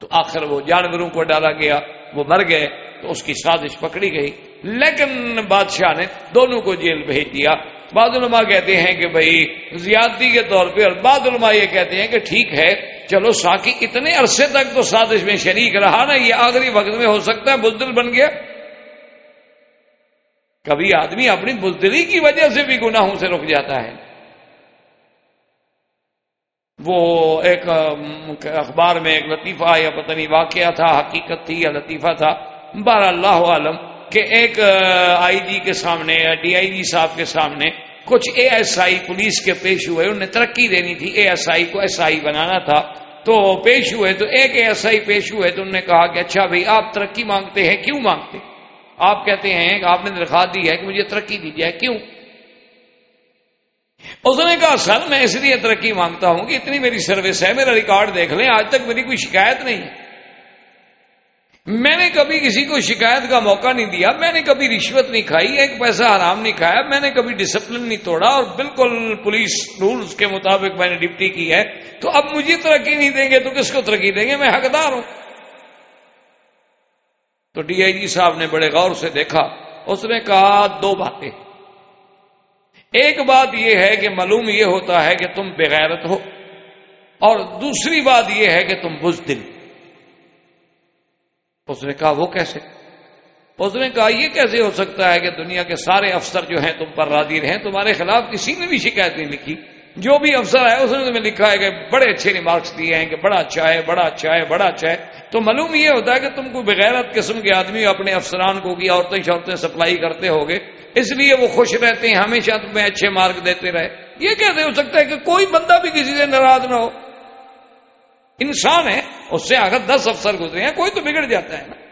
تو تو آخر وہ جانوروں کو ڈالا گیا، وہ مر گئے، تو اس کی سازش پکڑی گئی۔ لیکن بادشاہ نے دونوں کو جیل بھیج دیا۔ بعض علماء کہتے ہیں کہ بھائی زیادتی کے طور پہ اور بعض علماء یہ کہتے ہیں کہ ٹھیک ہے چلو ساکی، اتنے عرصے تک تو سازش میں شریک رہا نا، یہ آخری وقت میں ہو سکتا ہے بزدل بن گیا۔ کبھی آدمی اپنی بزدلی کی وجہ سے بھی گناہوں سے رک جاتا ہے۔ وہ ایک اخبار میں ایک لطیفہ یا پتہ نہیں واقعہ تھا، حقیقت تھی یا لطیفہ تھا۔ بار اللہ عالم کہ ایک، آئی جی کے سامنے یا ڈی آئی جی صاحب کے سامنے کچھ اے ایس آئی پولیس کے پیش ہوئے انہیں ترقی دینی تھی اے ایس آئی کو ایس آئی بنانا تھا۔ تو پیش ہوئے، تو ایک اے ایس آئی پیش ہوئے، تو انہوں نے کہا کہ اچھا بھائی، آپ ترقی مانگتے ہیں، کیوں مانگتے؟ آپ کہتے ہیں کہ آپ نے درخواست دی ہے کہ مجھے ترقی دی جائے، کیوں؟ اس نے کہا، سر، میں اس لیے ترقی مانگتا ہوں کہ اتنی میری سروس ہے، میرا ریکارڈ دیکھ لیں، آج تک میری کوئی شکایت نہیں ہے۔ میں نے کبھی کسی کو شکایت کا موقع نہیں دیا، میں نے کبھی رشوت نہیں کھائی، ایک پیسہ حرام نہیں کھایا، میں نے کبھی ڈسپلن نہیں توڑا اور بالکل پولیس رولز کے مطابق میں نے ڈپٹی کی ہے۔ تو اب مجھے ترقی نہیں دیں گے، تو کس کو ترقی دیں گے؟ میں حقدار ہوں۔ تو ڈی آئی جی صاحب نے بڑے غور سے دیکھا، اس نے کہا، دو باتیں۔ ایک بات یہ ہے کہ معلوم یہ ہوتا ہے کہ تم بغیرت ہو، اور دوسری بات یہ ہے کہ تم بزدل۔ اس نے کہا، وہ کیسے؟ اس نے کہا، یہ کیسے ہو سکتا ہے کہ دنیا کے سارے افسر جو ہیں تم پر راضی رہیں؟ تمہارے خلاف کسی نے بھی شکایت نہیں لکھی۔ جو بھی افسر ہے اس نے تمہیں لکھا ہے کہ بڑے اچھے ریمارکس دیے ہیں کہ بڑا اچھا ہے، بڑا اچھا ہے، بڑا اچھا ہے۔ تو معلوم یہ ہوتا ہے کہ تم کو بغیرت قسم کے آدمی اپنے افسران کو کی عورتیں شورتیں سپلائی کرتے ہوگے۔ اس لیے وہ خوش رہتے ہیں، ہمیشہ تمہیں اچھے مارک دیتے رہے۔ یہ کیسے ہو سکتا ہے کہ کوئی بندہ بھی کسی سے ناراض نہ ہو؟ انسان ہے، اس سے اگر دس افسر گزرے ہیں، کوئی تو بگڑ جاتا ہے نا۔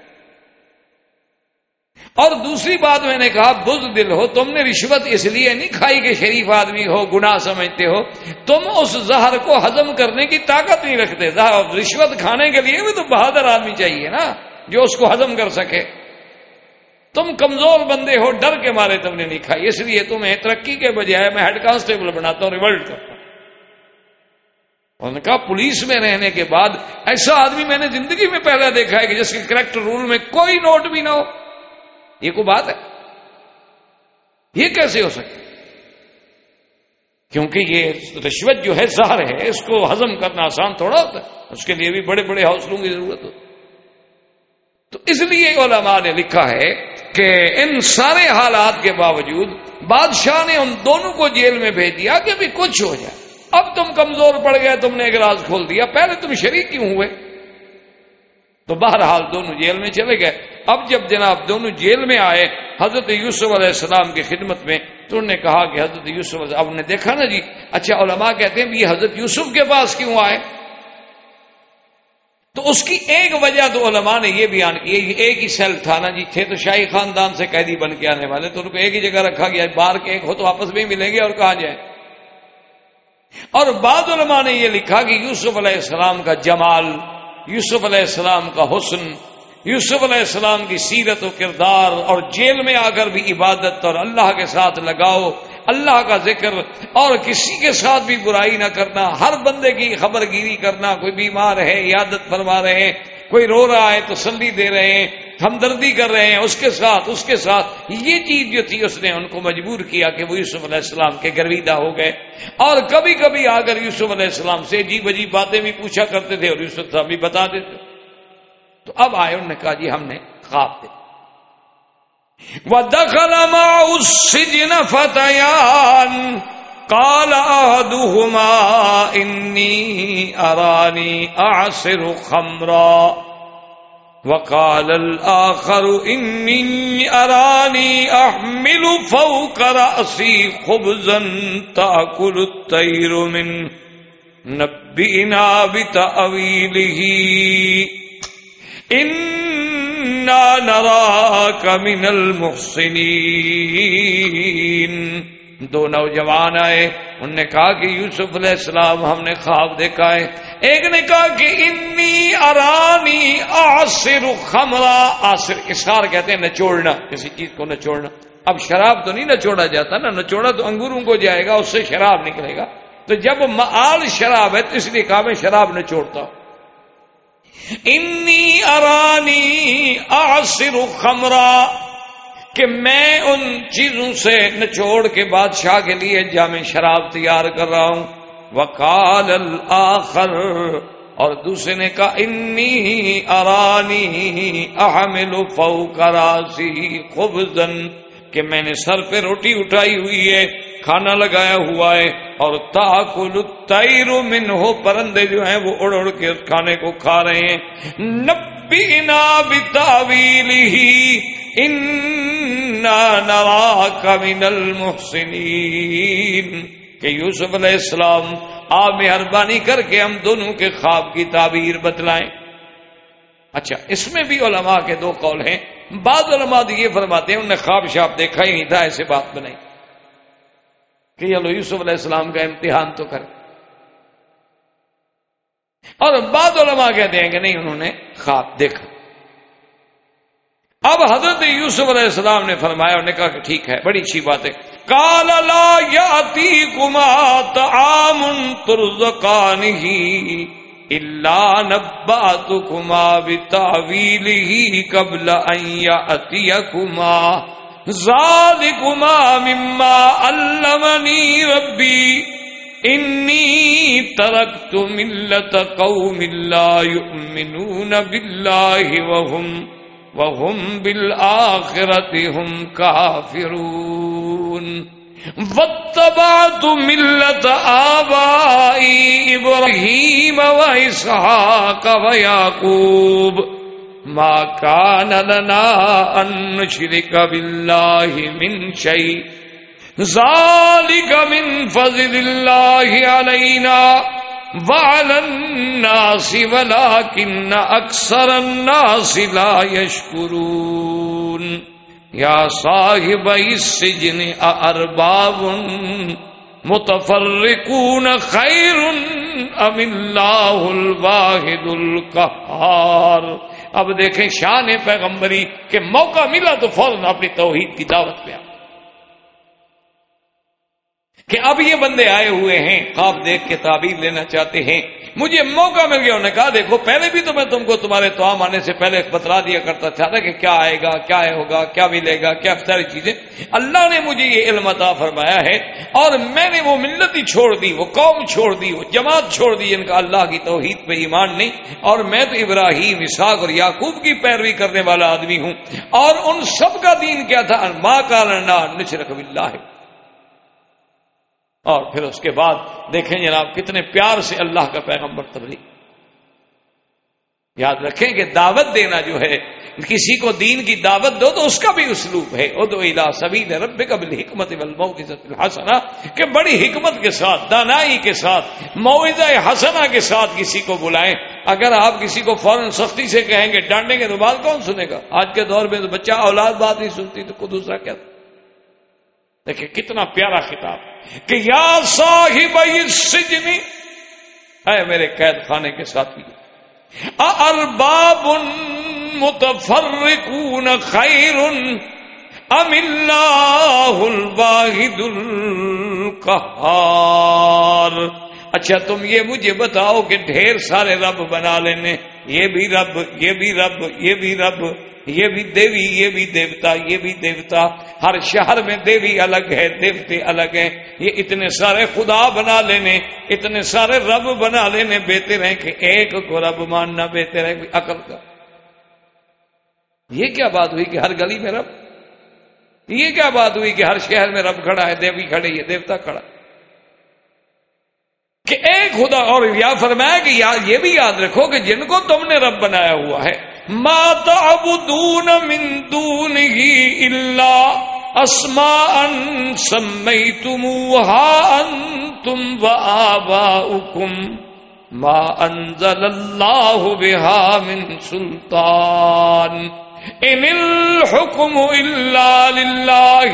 اور دوسری بات میں نے کہا بز دل ہو، تم نے رشوت اس لیے نہیں کھائی کہ شریف آدمی ہو، گناہ سمجھتے ہو۔ تم اس زہر کو ہزم کرنے کی طاقت نہیں رکھتے۔ رشوت کھانے کے لیے بھی تو بہادر آدمی چاہیے نا، جو اس کو ہزم کر سکے۔ تم کمزور بندے ہو، ڈر کے مارے تم نے نہیں کھائی۔ اس لیے تمہیں ترقی کے بجائے میں ہیڈ کانسٹیبل بناتا ہوں، ریولٹ کرتا ہوں۔ انہوں نے کہا، پولیس میں رہنے کے بعد ایسا آدمی میں نے زندگی میں پہلے دیکھا ہے کہ جس کے کریکٹر رول میں کوئی نوٹ بھی نہ ہو. یہ کوئی بات ہے؟ یہ کیسے ہو سکے کیونکہ یہ رشوت جو ہے زہر ہے، اس کو ہزم کرنا آسان تھوڑا ہوتا ہے، اس کے لیے بھی بڑے بڑے حوصلوں کی ضرورت ہوتی تو اس لیے علماء نے لکھا ہے کہ ان سارے حالات کے باوجود بادشاہ نے ان دونوں کو جیل میں بھیج دیا کہ ابھی کچھ ہو جائے۔ اب تم کمزور پڑ گئے، تم نے ایک راز کھول دیا۔ پہلے تم شریک کیوں ہوئے؟ تو بہرحال دونوں جیل میں چلے گئے۔ اب جب جناب دونوں جیل میں آئے، حضرت یوسف علیہ السلام کی خدمت میں، تو انہوں نے کہا کہ حضرت یوسف علیہ اب نے دیکھا نا جی؟ اچھا علماء کہتے ہیں یہ حضرت یوسف کے پاس کیوں آئے؟ تو اس کی ایک وجہ تو علماء نے یہ بیان کی ایک ہی سیل تھا نا جی۔ تھے تو شاہی خاندان سے قیدی بن کے آنے والے، تو ان کو ایک ہی جگہ رکھا گیا۔ بار کے ایک ہو تو آپس میں ملیں گے اور کہا جائے اور بعض علماء نے یہ لکھا کہ یوسف علیہ السلام کا جمال، یوسف علیہ السلام کا حسن، یوسف علیہ السلام کی سیرت و کردار اور جیل میں آ کر بھی عبادت اور اللہ کے ساتھ لگاؤ، اللہ کا ذکر اور کسی کے ساتھ بھی برائی نہ کرنا، ہر بندے کی خبر گیری کرنا، کوئی بیمار ہے عادت فرما رہے ہیں، کوئی رو رہا ہے، تسلی دے رہے ہیں ہمدردی کر رہے ہیں، اس کے ساتھ، اس کے ساتھ۔ یہ چیز جو تھی، اس نے ان کو مجبور کیا کہ وہ یوسف علیہ السلام کے گرویدہ ہو گئے۔ اور کبھی کبھی آ کر یوسف علیہ السلام سے عجیب عجیب باتیں بھی پوچھا کرتے تھے اور یوسف صاحب بھی بتا دیتے تو اب آئے انہوں نے کہا جی ہم نے خواب دے۔ دخل السجن فتيان۔ قال أحدهما إني أراني أعصر خمرا۔ وقال الآخر إني أراني أحمل فوق رأسي خبزا تأكل الطير من نبئنا بتأويله. إنا نراك من المحسنين. دو نوجوان آئے انہوں نے کہا کہ یوسف علیہ السلام ہم نے خواب دیکھا ہے۔ ایک نے کہا کہ انی ارانی آصر خمرا آصر اشار کہتے ہیں نچوڑنا، کسی چیز کو نچوڑنا۔ اب شراب تو نہیں نچوڑا جاتا نا، نچوڑا تو انگوروں کو جائے گا، اس سے شراب نکلے گا۔ تو جب معال شراب ہے، تو اس لیے کہا میں شراب نچوڑتا ہوں۔ انی ارانی آصر خمرہ کہ میں ان چیزوں سے نچوڑ کے بادشاہ کے لیے جامع شراب تیار کر رہا ہوں۔ وکال الآخر، اور دوسرے نے کہا، انی ارانی احمل فوق راسی خبزن کہ میں نے سر پہ روٹی اٹھائی ہوئی ہے، کھانا لگایا ہوا ہے، اور تاکل تیر من ہو پرندے جو ہیں وہ اڑ اڑ کے اس کھانے کو کھا رہے ہیں۔ نبی نا بتاویل ہی من المحسنین کہ یوسف علیہ السلام آپ مہربانی کر کے ہم دونوں کے خواب کی تعبیر بتلائیں۔ اچھا اس میں بھی علماء کے دو قول ہیں۔ بعض علماء یہ فرماتے ہیں، انہوں نے خواب شاپ دیکھا ہی نہیں تھا، ایسے بات بنائی کہ چلو یوسف علیہ السلام کا امتحان تو کرے اور بعض علماء کہتے ہیں کہ نہیں، انہوں نے خواب دیکھا۔ اب حضرت یوسف علیہ السلام نے فرمایا انہوں نے کہا کہ ٹھیک ہے، بڑی اچھی بات ہے۔ کالا لا یاتی کما تعام ترزقانہ الا نباتکما بتاویلہ قبل ان یاتیکما ذالکما مما علمنی ربی، انی ترکت ملت قوم لا یؤمنون باللہ وهم وهم بالآخرة هم كافرون واتبعت ملة آبائي إبراهيم وإسحاق ويعقوب ما كان لنا أن نشرك بالله من شيء ذلك من فضل الله علينا الناس ولكن أكثر الناس لا يشكرون. يا صاحب السجن أأرباب متفرقون خير أم الله الواحد القهار؟ اب دیکھیں شان پیغمبری کہ موقع ملا تو فوراً اپنی توحید کی دعوت پہ آ۔ کہ اب یہ بندے آئے ہوئے ہیں، خواب دیکھ کے تعبیر لینا چاہتے ہیں۔ مجھے موقع مل گیا، انہوں نے کہا، دیکھو، پہلے بھی تو میں تم کو تمہارے توام آنے سے پہلے بتلا دیا کرتا تھا کہ کیا آئے گا، کیا ہوگا، کیا ملے گا، کیا ساری چیزیں۔ اللہ نے مجھے یہ علم عطا فرمایا ہے اور میں نے وہ ملت ہی چھوڑ دی، وہ قوم چھوڑ دی، وہ جماعت چھوڑ دی ان کا اللہ کی توحید پہ ایمان نہیں۔ اور میں تو ابراہیم اساق اور یعقوب کی پیروی کرنے والا آدمی ہوں۔ اور ان سب کا دین کیا تھا؟ ماں کا لڑنا نشرک اللہ ہے اور پھر اس کے بعد دیکھیں جناب کتنے پیار سے اللہ کا پیغمبر تبلیغ۔ یاد رکھیں کہ دعوت دینا جو ہے، کسی کو دین کی دعوت دو تو اس کا بھی اسلوب ہے۔ ادو الا سبھی رب قبل حکمت حسنا کہ بڑی حکمت کے ساتھ، دانائی کے ساتھ معوضہ حسنا کے ساتھ کسی کو بلائیں۔ اگر آپ کسی کو فوراً سختی سے کہیں گے، ڈانٹیں گے تو بات کون سنے گا؟ آج کے دور میں تو بچہ اولاد بات نہیں سنتی تو کو دوسرا کیا؟ دیکھیں کتنا پیارا خطاب۔ کہ یا صاحب سجنی۔ ہے میرے قید خانے کے ساتھی ارباب متفرقون خیر ام اللہ الواحد القہار اچھا تم یہ مجھے بتاؤ کہ ڈھیر سارے رب بنا لینے۔ یہ بھی رب، یہ بھی رب، یہ بھی رب، یہ بھی دیوی، یہ بھی دیوتا، یہ بھی دیوتا۔ ہر شہر میں دیوی الگ ہے، دیوتے الگ ہیں۔ یہ اتنے سارے خدا بنا لینے، اتنے سارے رب بنا لینے، بہتے رہے کہ ایک کو رب ماننا، بہتے رہے کوئی عقل کا۔ یہ کیا بات ہوئی کہ ہر گلی میں رب؟ یہ کیا بات ہوئی کہ ہر شہر میں رب کھڑا ہے، دیوی کھڑی ہے، دیوتا کھڑا۔ کہ ایک خدا، اور یا فرمایا کہ یہ بھی یاد رکھو کہ جن کو تم نے رب بنایا ہوا ہے۔ ما تعبدون من دونه إلا أسماء سميتموها أنتم وآباؤكم ما أنزل الله بها من سلطان إن الحكم إلا لله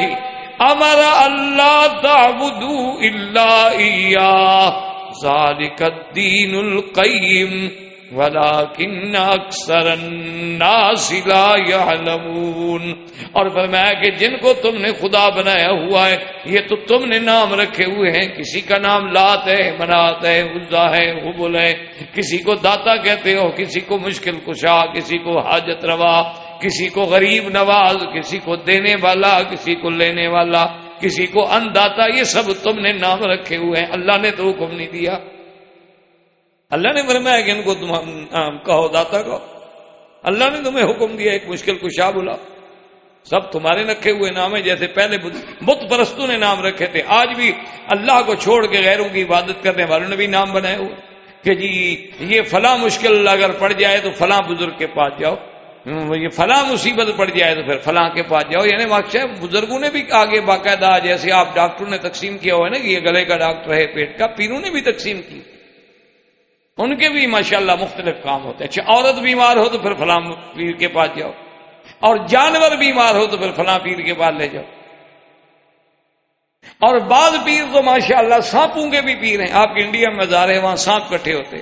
أمر ألا تعبدوا إلا إياه ذلك الدين القيم ولكن اکثر الناس لا يعلمون اور فرمایا کہ جن کو تم نے خدا بنایا ہوا ہے، یہ تو تم نے نام رکھے ہوئے ہیں۔ کسی کا نام لات ہے، منات ہے، عزا ہے، حبل ہے۔ کسی کو داتا کہتے ہو، کسی کو مشکل کشا، کسی کو حاجت روا، کسی کو غریب نواز، کسی کو دینے والا، کسی کو لینے والا۔ کسی کو انداتا یہ سب تم نے نام رکھے ہوئے ہیں، اللہ نے تو حکم نہیں دیا۔ اللہ نے فرمایا کہ ان کو تم کہو، داتا کہو۔ اللہ نے تمہیں حکم دیا، ایک مشکل کو شاہ بلا۔ سب تمہارے رکھے ہوئے نام ہیں، جیسے پہلے بت پرستوں نے نام رکھے تھے۔ آج بھی اللہ کو چھوڑ کے غیروں کی عبادت کرنے والوں نے بھی نام بنائے ہوئے۔ کہ جی یہ فلاں مشکل اگر پڑ جائے تو فلاں بزرگ کے پاس جاؤ۔ یہ فلاں مصیبت پڑ جائے تو پھر فلاں کے پاس جاؤ۔ یعنی بزرگوں نے بھی آگے باقاعدہ جیسے آپ ڈاکٹروں نے تقسیم کیا ہوا ہے نا کہ یہ گلے کا ڈاکٹر ہے، پیٹ کا، پیروں نے بھی تقسیم کی۔ ان کے بھی ماشاءاللہ مختلف کام ہوتے ہیں۔ اچھا عورت بیمار ہو تو پھر فلاں پیر کے پاس جاؤ۔ اور جانور بیمار ہو تو پھر فلاں پیر کے پاس لے جاؤ۔ اور بعض پیر تو ماشاءاللہ اللہ سانپوں کے بھی پیر ہیں۔ آپ کے انڈیا میں جا رہے ہیں، وہاں سانپ کٹھے ہوتے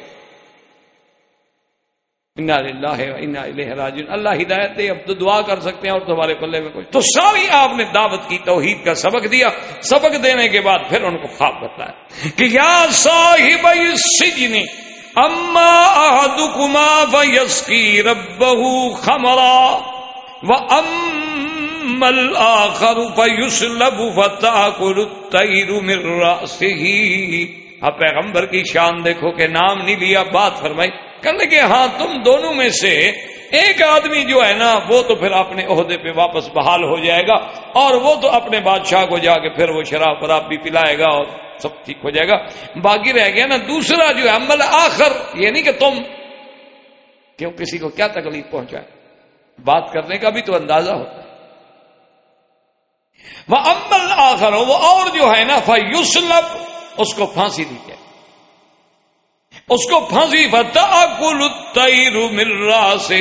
انا اللہ انا الہ راجعون۔ اللہ ہدایت دے، اب تو دعا کر سکتے ہیں اور تمہارے پلے میں کچھ۔ تو ساری آپ نے دعوت کی، توحید کا سبق دیا۔ سبق دینے کے بعد پھر ان کو خواب بتایا کہ یا صاحب السجن، اما احدكما فيسقي ربه خمرا، واما الاخر فيسلب فتاكل الطير من راسه اب پیغمبر کی شان دیکھو کہ نام نہیں لیا، بات فرمائی۔ کہنے کہ ہاں تم دونوں میں سے ایک آدمی جو ہے نا، وہ تو پھر اپنے عہدے پہ واپس بحال ہو جائے گا، اور وہ تو اپنے بادشاہ کو جا کے پھر وہ شراب براب بھی پلائے گا اور سب ٹھیک ہو جائے گا۔ باقی رہ گیا نا، دوسرا جو ہے عمل آخر، یہ نہیں کہ تم، کیوں کسی کو کیا تکلیف پہنچائے؟ بات کرنے کا بھی تو اندازہ ہوتا ہے۔ وہ عمل آخر ہو وہ اور جو ہے نا فیوسلب اس کو پھانسی دی جائے۔ اس کو پھانسی بتا کل تیر مل رہا سے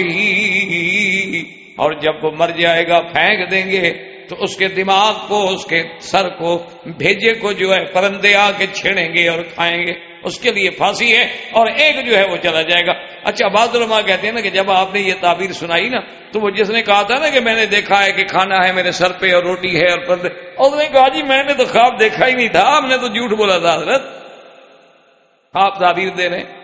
اور جب وہ مر جائے گا، پھینک دیں گے، تو اس کے دماغ کو، اس کے سر کو، بھیجے کو جو ہے، پرندے آ کے چھیڑیں گے اور کھائیں گے۔ اس کے لیے پھانسی ہے اور ایک جو ہے وہ چلا جائے گا۔ اچھا بعض علماء کہتے ہیں نا کہ جب آپ نے یہ تعبیر سنائی نا، تو وہ جس نے کہا تھا نا کہ میں نے دیکھا ہے کہ کھانا ہے میرے سر پہ اور روٹی ہے اور پردے اور اس نے کہا جی میں نے تو خواب دیکھا ہی نہیں تھا، آپ نے تو جھوٹ بولا تھا، حضرت۔ آپ تعبیر دے رہے ہیں۔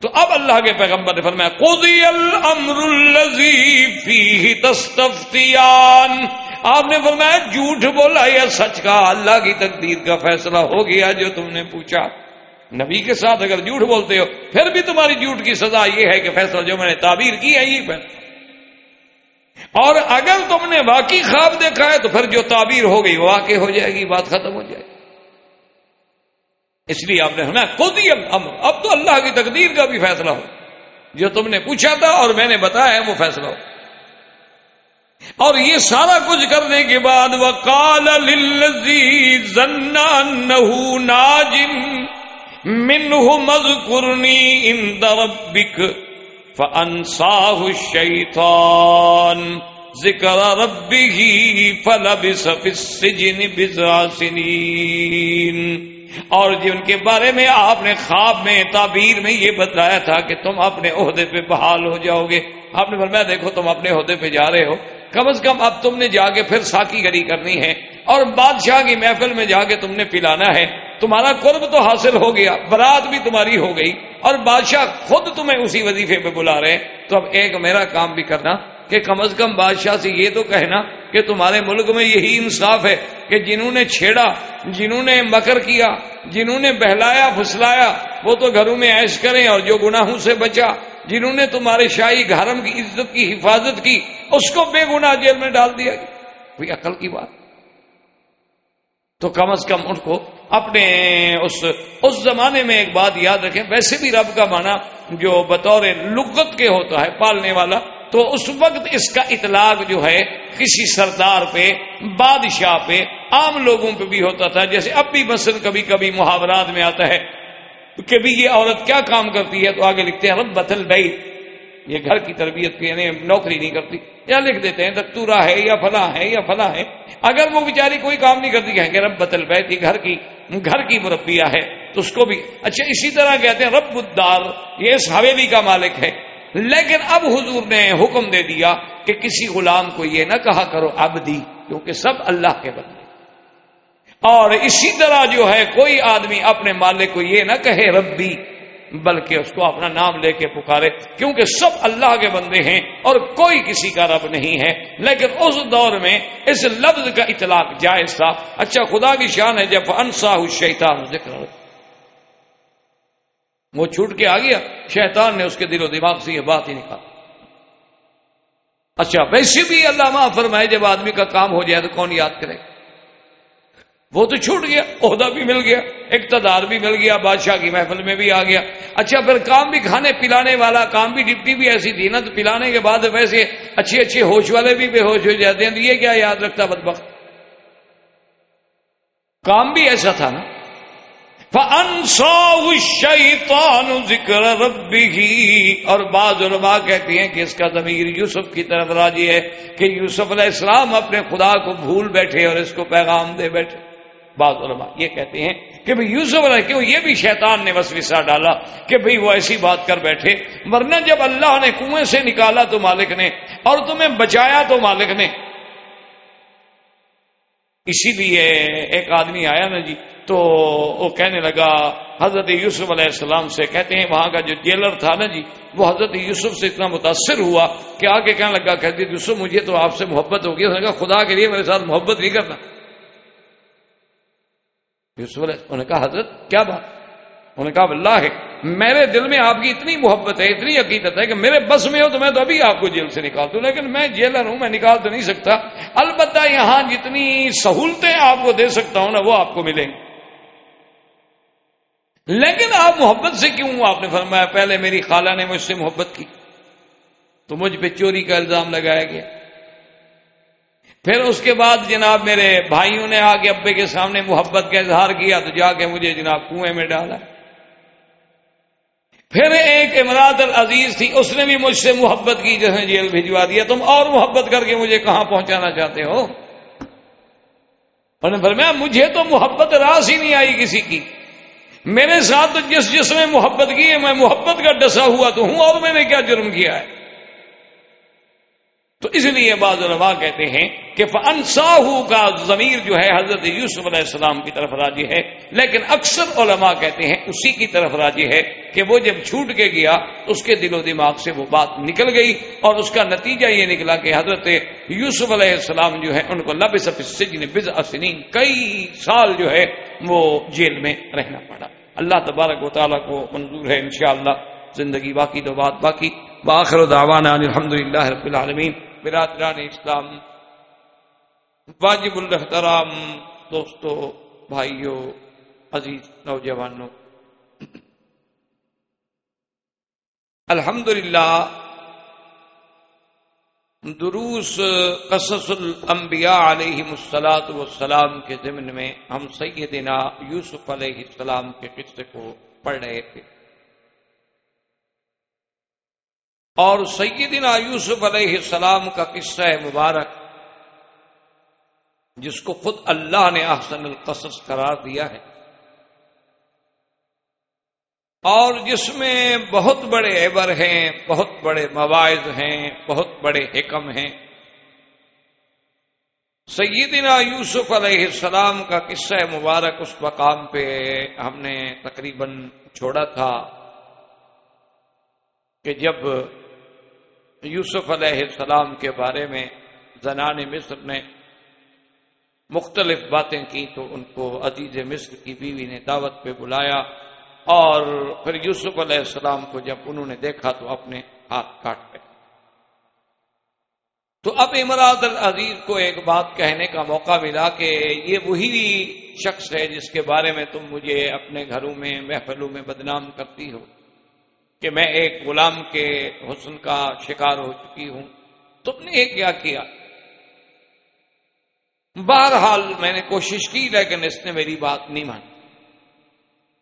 تو اب اللہ کے پیغمبر نے فرمایا قضی الامر الذی فیہ تستفتیان آپ نے فرمایا، جھوٹ بولا یا سچ کا اللہ کی تقدیر کا فیصلہ ہو گیا جو تم نے پوچھا۔ نبی کے ساتھ اگر جھوٹ بولتے ہو، پھر بھی تمہاری جھوٹ کی سزا یہ ہے کہ فیصلہ جو میں نے تعبیر کی ہے یہ فیصلہ۔ اور اگر تم نے واقعی خواب دیکھا ہے، تو پھر جو تعبیر ہو گئی واقع ہو جائے گی، بات ختم ہو جائے گی۔ اس لیے آپ نے ہونا خود ہی اب تو اللہ کی تقدیر کا بھی فیصلہ ہو۔ جو تم نے پوچھا تھا اور میں نے بتایا ہے، وہ فیصلہ ہو۔ اور یہ سارا کچھ کرنے کے بعد وہ کال ناجم منہ مز کرنی ان دربک فنساہ شیطان ذکر ربی فلب اور جی جن کے بارے میں آپ نے خواب میں تعبیر میں یہ بتایا تھا کہ تم اپنے عہدے پہ بحال ہو جاؤ گے۔ آپ نے فرمایا، دیکھو تم اپنے عہدے پہ جا رہے ہو۔ کم از کم اب تم نے جا کے پھر ساکی گری کرنی ہے۔ اور بادشاہ کی محفل میں جا کے تم نے پلانا ہے۔ تمہارا قرب تو حاصل ہو گیا، برات بھی تمہاری ہو گئی۔ اور بادشاہ خود تمہیں اسی وظیفے پہ بلا رہے تو اب ایک میرا کام بھی کرنا۔ کہ کم از کم بادشاہ سے یہ تو کہنا کہ تمہارے ملک میں یہی انصاف ہے کہ جنہوں نے چھیڑا، جنہوں نے مکر کیا، جنہوں نے بہلایا، پھسلایا، وہ تو گھروں میں ایش کریں اور جو گناہوں سے بچا، جنہوں نے تمہارے شاہی گھرم کی عزت کی حفاظت کی، اس کو بے گناہ جیل میں ڈال دیا گیا۔ کوئی عقل کی بات۔ تو کم از کم ان کو اپنے اس اس زمانے میں ایک بات یاد رکھیں۔ ویسے بھی رب کا معنی جو بطور لغت کے ہوتا ہے، پالنے والا تو اس وقت اس کا اطلاق جو ہے کسی سردار پہ، بادشاہ پہ، عام لوگوں پہ بھی ہوتا تھا۔ جیسے اب بھی مثلا کبھی کبھی محاورات میں آتا ہے کہ بھی یہ عورت کیا کام کرتی ہے؟ تو آگے لکھتے ہیں رب بتل بھائی یہ گھر کی تربیت کی یعنی نوکری نہیں کرتی۔ یا لکھ دیتے ہیں دکتورا ہے یا فلاں ہے یا فلاں ہے۔ اگر وہ بیچاری کوئی کام نہیں کرتی، کہیں گے رب بتل بیت یہ گھر کی گھر کی مربیہ ہے۔ تو اس کو بھی اچھا اسی طرح کہتے ہیں، رب الدار. یہ اس حویلی کا مالک ہے۔ لیکن اب حضور نے حکم دے دیا کہ کسی غلام کو یہ نہ کہا کرو اب دی کیونکہ سب اللہ کے بندے اور اسی طرح جو ہے، کوئی آدمی اپنے مالک کو یہ نہ کہے ربی، بلکہ اس کو اپنا نام لے کے پکارے، کیونکہ سب اللہ کے بندے ہیں اور کوئی کسی کا رب نہیں ہے۔ لیکن اس دور میں اس لفظ کا اطلاق جائز تھا۔ اچھا خدا کی شان ہے، جب انسا شیطان ذکر۔ وہ چھوٹ کے آ گیا، شیطان نے اس کے دل و دماغ سے یہ بات ہی نکالا اچھا ویسے بھی اللہ معاف فرمائے، جب آدمی کا کام ہو جائے تو کون یاد کرے؟ وہ تو چھوٹ گیا، عہدہ بھی مل گیا اقتدار بھی مل گیا، بادشاہ کی محفل میں بھی آ گیا۔ اچھا پھر کام بھی کھانے، پلانے والا، کام بھی ڈپٹی بھی ایسی تھی نا، تو پلانے کے بعد ویسے اچھے اچھے ہوش والے بھی بے ہوش ہو جاتے ہیں، تو یہ کیا یاد رکھتا بدبخت؟ کام بھی ایسا تھا نا۔ ذکر ربی اور بعض علماء کہتی ہیں کہ اس کا ضمیر یوسف کی طرف راضی ہے کہ یوسف علیہ السلام اپنے خدا کو بھول بیٹھے اور اس کو پیغام دے بیٹھے۔ بعض علماء یہ کہتے ہیں کہ بھئی یوسف علیہ، کیوں؟ یہ بھی شیطان نے وسوسہ ڈالا کہ بھئی وہ ایسی بات کر بیٹھے۔ ورنہ جب اللہ نے کنویں سے نکالا تو مالک نے، اور تمہیں بچایا تو مالک نے۔ اسی لیے ایک آدمی آیا نا جی تو وہ کہنے لگا، حضرت یوسف علیہ السلام سے کہتے ہیں، وہاں کا جو جیلر تھا نا جی وہ حضرت یوسف سے اتنا متاثر ہوا کہ آگے کہنے لگا کہتے یوسف، مجھے تو آپ سے محبت ہوگی۔ اس نے کہا، خدا کے لیے میرے ساتھ محبت نہیں کرنا۔ یوسف علیہ نے کہا، حضرت، کیا بات؟ انہوں نے کہا اللہ ہے میرے دل میں آپ کی اتنی محبت ہے، اتنی عقیدت ہے کہ میرے بس میں ہو تو میں تو ابھی آپ کو جیل سے نکال دوں۔ لیکن میں جیلر ہوں، میں نکال تو نہیں سکتا۔ البتہ یہاں جتنی سہولتیں آپ کو دے سکتا ہوں نا، وہ آپ کو ملیں گی۔ لیکن آپ محبت سے کیوں آپ نے فرمایا، پہلے میری خالہ نے مجھ سے محبت کی، تو مجھ پہ چوری کا الزام لگایا گیا۔ پھر اس کے بعد جناب میرے بھائیوں نے آ کے ابے کے سامنے محبت کا اظہار کیا، تو جا کے مجھے جناب کنویں میں ڈالا۔ پھر ایک امراط العزیز تھی، اس نے بھی مجھ سے محبت کی جیسے جیل بھجوا دیا۔ تم اور محبت کر کے مجھے کہاں پہنچانا چاہتے ہو؟ فرمایا، مجھے تو محبت راس ہی نہیں آئی کسی کی۔ میرے ساتھ جس جس نے محبت کی ہے، میں محبت کا ڈسا ہوا تو ہوں اور میں نے کیا جرم کیا ہے؟ تو اس لیے بعض علماء کہتے ہیں کہ انساہو کا ضمیر جو ہے حضرت یوسف علیہ السلام کی طرف راضی ہے، لیکن اکثر علماء کہتے ہیں اسی کی طرف راضی ہے کہ وہ جب چھوٹ کے گیا، اس کے دل و دماغ سے وہ بات نکل گئی اور اس کا نتیجہ یہ نکلا کہ حضرت یوسف علیہ السلام جو ہے ان کو لب سفسجن بز اسنین کئی سال جو ہے وہ جیل میں رہنا پڑا۔ اللہ تبارک و تعالیٰ کو منظور ہے انشاءاللہ زندگی باقی تو بات باقی۔ باخر دعوانا الحمد للہ رب العالمین۔ برادران اسلام، واجب الحترام دوستو بھائیوں عزیز نوجوانوں الحمد دروس قصص الانبیاء علیہ مسلاط والسلام کے ضمن میں ہم سیدنا یوسف علیہ السلام کے قصے کو پڑھ رہے تھے۔ اور سیدنا یوسف علیہ السلام کا قصہ مبارک، جس کو خود اللہ نے احسن القصص قرار دیا ہے۔ اور جس میں بہت بڑے عبر ہیں، بہت بڑے مواعظ ہیں، بہت بڑے حکم ہیں۔ سیدنا یوسف علیہ السلام کا قصہ مبارک اس مقام پہ ہم نے تقریباً چھوڑا تھا کہ جب یوسف علیہ السلام کے بارے میں زنان مصر نے مختلف باتیں کی تو ان کو عزیز مصر کی بیوی نے دعوت پہ بلایا اور پھر یوسف علیہ السلام کو جب انہوں نے دیکھا تو اپنے ہاتھ کاٹ گئے۔ تو اب امراض العزیز کو ایک بات کہنے کا موقع ملا کہ یہ وہی شخص ہے جس کے بارے میں تم مجھے اپنے گھروں میں، محفلوں میں بدنام کرتی ہو۔ کہ میں ایک غلام کے حسن کا شکار ہو چکی ہوں۔ تم نے کیا کیا؟ بہرحال میں نے کوشش کی لیکن اس نے میری بات نہیں مانی۔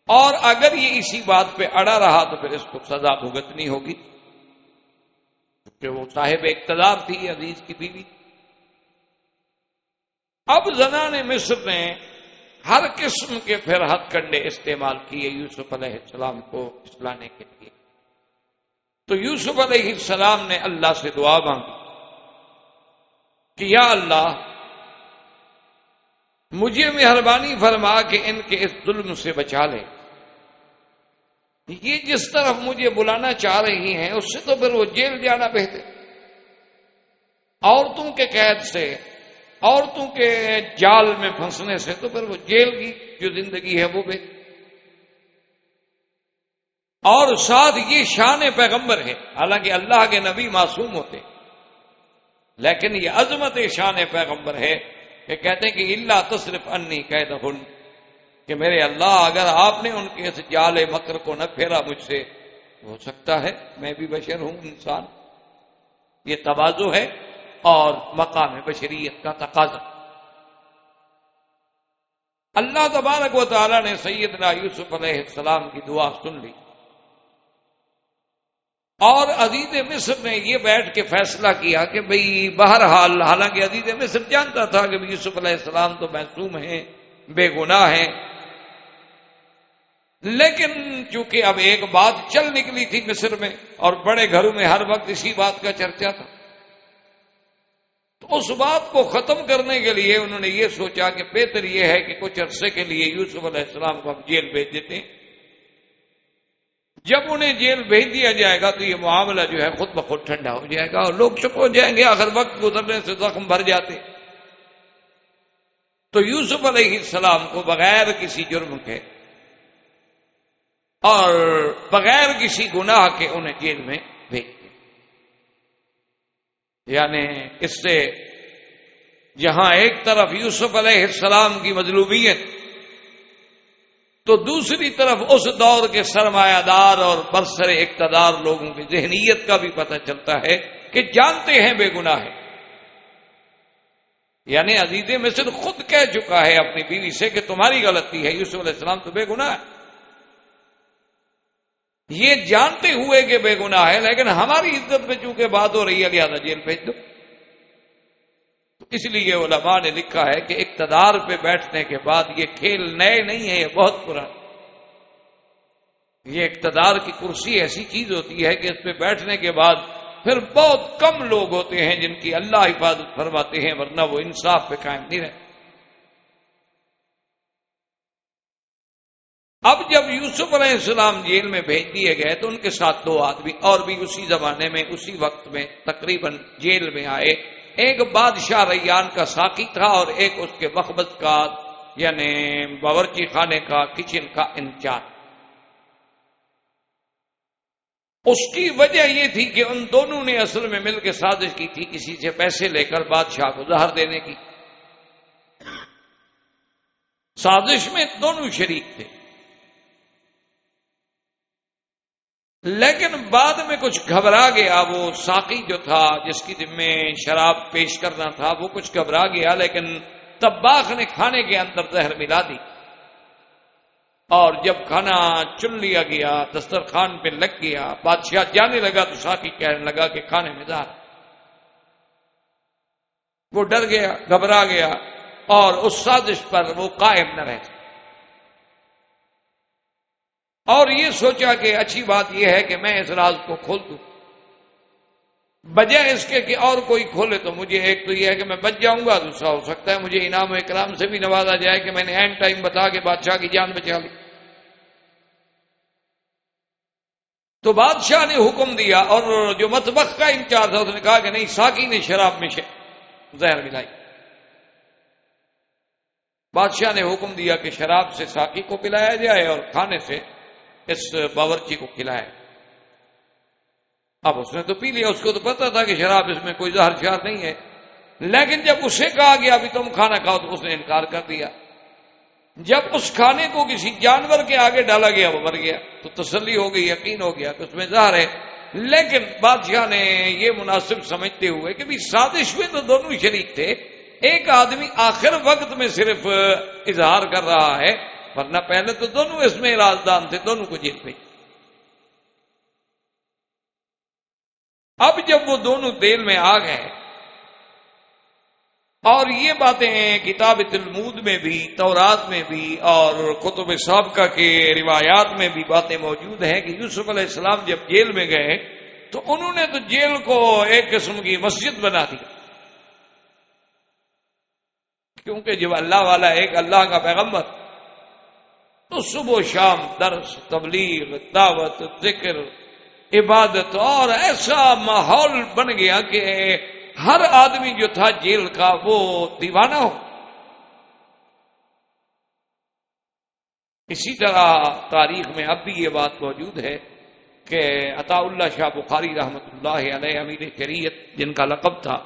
اور اگر یہ اسی بات پہ اڑا رہا تو پھر اس کو سزا بھگتنی ہوگی۔ کیونکہ وہ صاحب اقتدار تھی، عزیز کی بیوی۔ اب زنا نے مصر نے ہر قسم کے پھر ہتھ کنڈے استعمال کیے یوسف علیہ السلام کو اسلانے کے لیے۔ تو یوسف علیہ السلام نے اللہ سے دعا مانگی کہ یا اللہ، مجھے مہربانی فرما کے ان کے اس ظلم سے بچا لے۔ یہ جس طرف مجھے بلانا چاہ رہی ہیں، اس سے تو پھر وہ جیل جانا بہتر۔ عورتوں کے قید سے، عورتوں کے جال میں پھنسنے سے تو پھر وہ جیل کی جو زندگی ہے وہ بہتر۔ اور ساتھ یہ شان پیغمبر ہے۔ حالانکہ اللہ کے نبی معصوم ہوتے۔ لیکن یہ عظمت شان پیغمبر ہے کہ کہتے ہیں کہ اللہ تصرف انی قید کہ میرے اللہ، اگر آپ نے ان کے اس جال مکر کو نہ پھیرا مجھ سے، ہو سکتا ہے میں بھی بشر ہوں انسان۔ یہ توازو ہے اور مقام بشریت کا تقاضا۔ اللہ تبارک و تعالی نے سیدنا یوسف علیہ السلام کی دعا سن لی۔ اور عزیز مصر نے یہ بیٹھ کے فیصلہ کیا کہ بھئی بہرحال حالانکہ عزیز مصر جانتا تھا کہ یوسف علیہ السلام تو محسوم ہیں، بے گناہ ہیں۔ لیکن چونکہ اب ایک بات چل نکلی تھی مصر میں اور بڑے گھروں میں ہر وقت اسی بات کا چرچا تھا، تو اس بات کو ختم کرنے کے لیے انہوں نے یہ سوچا کہ بہتر یہ ہے کہ کچھ عرصے کے لیے یوسف علیہ السلام کو ہم جیل بھیج دیتے ہیں۔ جب انہیں جیل بھیج دیا جائے گا تو یہ معاملہ جو ہے خود بخود ٹھنڈا ہو جائے گا اور لوگ چپ ہو جائیں گے اگر وقت گزرنے سے زخم بھر جاتے۔ تو یوسف علیہ السلام کو بغیر کسی جرم کے اور بغیر کسی گناہ کے انہیں جیل میں بھیج دیا۔ یعنی اس سے جہاں ایک طرف یوسف علیہ السلام کی مظلومیت تو دوسری طرف اس دور کے سرمایہ دار اور برسر اقتدار لوگوں کی ذہنیت کا بھی پتہ چلتا ہے کہ جانتے ہیں بے گناہ ہے یعنی عزیز مصر خود کہہ چکا ہے اپنی بیوی سے کہ تمہاری غلطی ہے، یوسف علیہ السلام تو بے گناہ ہے یہ جانتے ہوئے کہ بے گناہ ہے لیکن ہماری عزت میں چونکہ بات ہو رہی ہے، لہٰذا جیل بھیج دو۔ اس لیے علماء نے لکھا ہے کہ اقتدار پہ بیٹھنے کے بعد یہ کھیل نئے نہیں ہے یہ بہت پرانا یہ اقتدار کی کرسی ایسی چیز ہوتی ہے کہ اس پہ بیٹھنے کے بعد پھر بہت کم لوگ ہوتے ہیں جن کی اللہ حفاظت فرماتے ہیں، ورنہ وہ انصاف پہ قائم نہیں رہتے۔ اب جب یوسف علیہ السلام جیل میں بھیج دیے گئے تو ان کے ساتھ دو آدمی اور بھی اسی زمانے میں، اسی وقت میں تقریباً جیل میں آئے۔ ایک بادشاہ ریان کا ساکی تھا اور ایک اس کے مخبت کا یعنی باورچی خانے کا، کچن کا انچارج اس کی وجہ یہ تھی کہ ان دونوں نے اصل میں مل کے سازش کی تھی، کسی سے پیسے لے کر بادشاہ کو زہر دینے کی۔ سازش میں دونوں شریک تھے۔ لیکن بعد میں کچھ گھبرا گیا، وہ ساقی جو تھا، جس کی ذمے شراب پیش کرنا تھا، وہ کچھ گھبرا گیا، لیکن تباخ نے کھانے کے اندر زہر ملا دی۔ اور جب کھانا چن لیا گیا، دسترخوان پہ لگ گیا، بادشاہ جانے لگا تو ساقی کہنے لگا کہ کھانے میں زہر۔ وہ ڈر گیا، گھبرا گیا، اور اس سازش پر وہ قائم نہ رہ اور یہ سوچا کہ اچھی بات یہ ہے کہ میں اس راز کو کھول دوں۔ بجائے اس کے کہ اور کوئی کھولے تو مجھے ایک تو یہ ہے کہ میں بچ جاؤں گا، دوسرا ہو سکتا ہے، مجھے انعام و اکرام سے بھی نوازا جائے کہ میں نے اینڈ ٹائم بتا کے بادشاہ کی جان بچا لی۔ تو بادشاہ نے حکم دیا اور جو متبخ کا انچارج تھا، اس نے کہا کہ نہیں ساکی نے شراب میں زہر ملائی۔ بادشاہ نے حکم دیا کہ شراب سے ساکی کو پلایا جائے اور کھانے سے اس باورچی کو کھلایا اب اس نے تو پی لیا، اس کو تو پتا تھا کہ شراب اس میں کوئی زہر شہر نہیں ہے۔ لیکن جب اسے کہا گیا ابھی تم کھانا کھاؤ تو اس نے انکار کر دیا۔ جب اس کھانے کو کسی جانور کے آگے ڈالا گیا، وہ مر گیا۔ تو تسلی ہو گئی، یقین ہو گیا کہ اس میں زہر ہے۔ لیکن بادشاہ نے یہ مناسب سمجھتے ہوئے کہ بھی سازش میں تو دونوں شریک تھے۔ ایک آدمی آخر وقت میں صرف اظہار کر رہا ہے۔ ورنہ پہلے تو دونوں اس میں رازدان تھے، دونوں کو جیت پہ اب جب وہ دونوں تیل میں آ گئے، اور یہ باتیں کتاب تلمود میں بھی، تورات میں بھی، اور کتب سابقہ کے روایات میں بھی باتیں موجود ہیں کہ یوسف علیہ السلام جب جیل میں گئے، تو انہوں نے تو جیل کو ایک قسم کی مسجد بنا دی۔ کیونکہ جب اللہ والا ایک اللہ کا پیغمبر تو صبح و شام درس، تبلیغ، دعوت، ذکر، عبادت، اور ایسا ماحول بن گیا کہ ہر آدمی جو تھا جیل کا وہ دیوانہ ہو اسی طرح تاریخ میں اب بھی یہ بات موجود ہے کہ عطا اللہ شاہ بخاری رحمت اللہ علیہ امیر شریعت، جن کا لقب تھا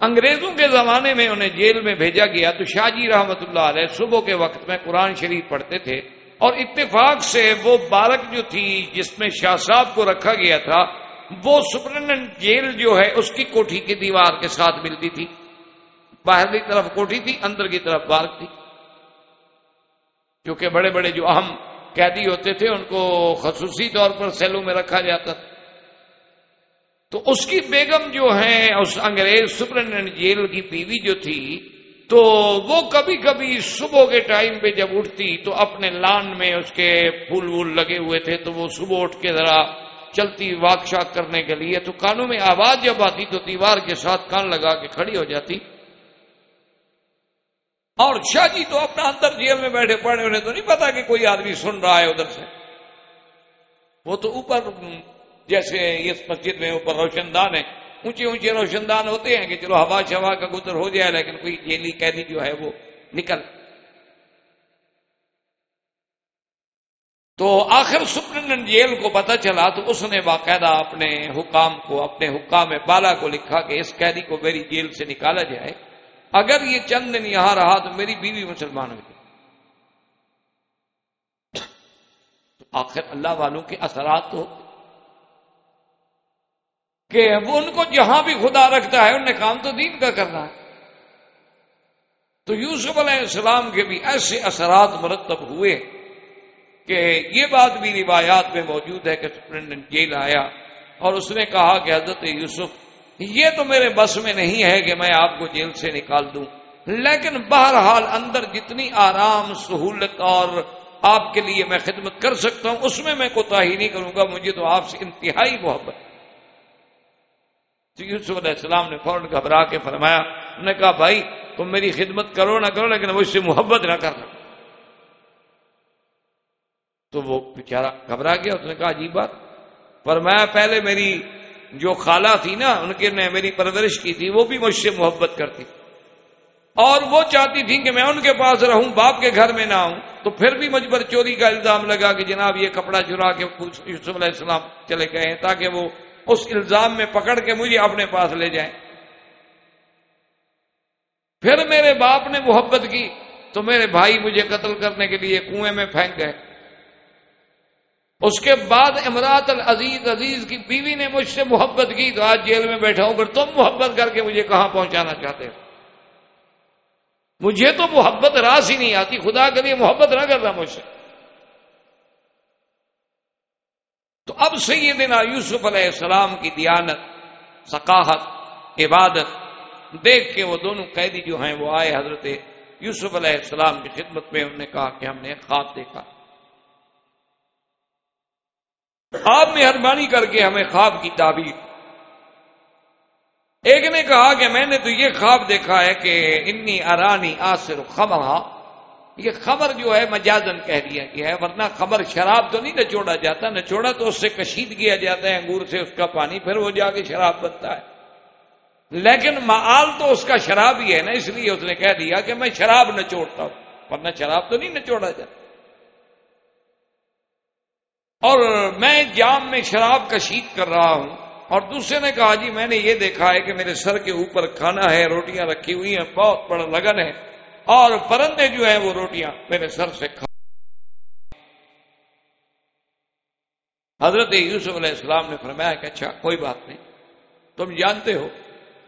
انگریزوں کے زمانے میں انہیں جیل میں بھیجا گیا تو شاہ جی رحمت اللہ علیہ صبح کے وقت میں قرآن شریف پڑھتے تھے اور اتفاق سے وہ بارک جو تھی جس میں شاہ صاحب کو رکھا گیا تھا، وہ سپرنٹینڈنٹ جیل جو ہے، اس کی کوٹھی کی دیوار کے ساتھ ملتی تھی۔ باہر کی طرف کوٹھی تھی، اندر کی طرف بارک تھی۔ کیونکہ بڑے بڑے جو اہم قیدی ہوتے تھے، ان کو خصوصی طور پر سیلوں میں رکھا جاتا تھا۔ تو اس کی بیگم جو ہے اس انگریز سپرنٹینڈنٹ جیل کی بیوی جو تھی، تو وہ کبھی کبھی صبح کے ٹائم پہ جب اٹھتی تو اپنے لان میں اس کے پھول وول لگے ہوئے تھے، تو وہ صبح اٹھ کے ذرا چلتی واک شاک کرنے کے لیے تو کانوں میں آواز جب آتی تو دیوار کے ساتھ کان لگا کے کھڑی ہو جاتی۔ اور شاہ جی تو اپنا اندر جیل میں بیٹھے پڑے انہیں تو نہیں پتا کہ کوئی آدمی سن رہا ہے ادھر سے۔ وہ تو اوپر جیسے اس مسجد میں اوپر روشن دان ہے اونچے اونچے روشن دان ہوتے ہیں کہ چلو ہوا شوا کا گزر ہو جائے، لیکن کوئی جیلی قیدی جو ہے وہ نکل۔ تو آخر سپرنٹینڈنٹ جیل کو پتا چلا تو اس نے باقاعدہ اپنے حکام کو، اپنے حکام بالا کو لکھا کہ اس قیدی کو میری جیل سے نکالا جائے۔ اگر یہ چند دن یہاں رہا تو میری بیوی مسلمان ہو گئی آخر اللہ والوں کے اثرات تو کہ وہ ان کو جہاں بھی خدا رکھتا ہے، انہیں کام تو دین کا کرنا ہے۔ تو یوسف علیہ السلام کے بھی ایسے اثرات مرتب ہوئے کہ یہ بات بھی روایات میں موجود ہے کہ سپرنٹینڈنٹ جیل آیا اور اس نے کہا کہ حضرت یوسف، یہ تو میرے بس میں نہیں ہے کہ میں آپ کو جیل سے نکال دوں۔ لیکن بہرحال اندر جتنی آرام، سہولت اور آپ کے لیے میں خدمت کر سکتا ہوں، اس میں میں کوتا ہی نہیں کروں گا، مجھے تو آپ سے انتہائی محبت تو یوسف علیہ السلام نے فوراً گھبرا کے فرمایا، انہوں نے کہا، بھائی، تم میری خدمت کرو نہ کرو، لیکن مجھ سے محبت نہ کرنا تو وہ بیچارہ گھبرا گیا، اس نے کہا، عجیب بات۔ پر میں پہلے میری جو خالہ تھی نا، ان کے نے میری پرورش کی تھی، وہ بھی مجھ سے محبت کرتی۔ اور وہ چاہتی تھی کہ میں ان کے پاس رہوں، باپ کے گھر میں نہ آؤں۔ تو پھر بھی مجھ پر چوری کا الزام لگا کہ جناب یہ کپڑا چرا کے یوسف علیہ السلام چلے گئے ہیں، تاکہ وہ اس الزام میں پکڑ کے مجھے اپنے پاس لے جائیں۔ پھر میرے باپ نے محبت کی تو میرے بھائی مجھے قتل کرنے کے لیے کنویں میں پھینک گئے۔ اس کے بعد امراط العزیز عزیز کی بیوی نے مجھ سے محبت کی تو آج جیل میں بیٹھا ہوں۔ پھر تم محبت کر کے مجھے کہاں پہنچانا چاہتے ہو؟ مجھے تو محبت راس ہی نہیں آتی، خدا کے لیے محبت نہ کرنا مجھ سے۔ تو اب سیدنا یوسف علیہ السلام کی دیانت، ثقافت، عبادت، دیکھ کے وہ دونوں قیدی جو ہیں وہ آئے حضرت یوسف علیہ السلام کی خدمت میں، انہوں نے کہا کہ ہم نے خواب دیکھا۔ آپ مہربانی کر کے ہمیں خواب کی تعبیر۔ ایک نے کہا کہ میں نے تو یہ خواب دیکھا ہے کہ انی ارانی آصر خبر یہ خبر جو ہے مجازن کہہ دیا کہ ہے، ورنہ خبر شراب تو نہیں نچوڑا جاتا نچوڑا تو اس سے کشید کیا جاتا ہے، انگور سے اس کا پانی پھر وہ جا کے شراب بنتا ہے۔ لیکن معال تو اس کا شراب ہی ہے نا، اس لیے اس نے کہہ دیا کہ میں شراب نچوڑتا ہوں، ورنہ شراب تو نہیں نچوڑا جاتا۔ اور میں جام میں شراب کا شیت کر رہا ہوں۔ اور دوسرے نے کہا جی میں نے یہ دیکھا ہے کہ میرے سر کے اوپر کھانا ہے، روٹیاں رکھی ہوئی ہیں، بہت بڑا لگن ہے۔ اور پرندے جو ہیں وہ روٹیاں میرے سر سے کھا حضرت یوسف علیہ السلام نے فرمایا کہ اچھا کوئی بات نہیں۔ تم جانتے ہو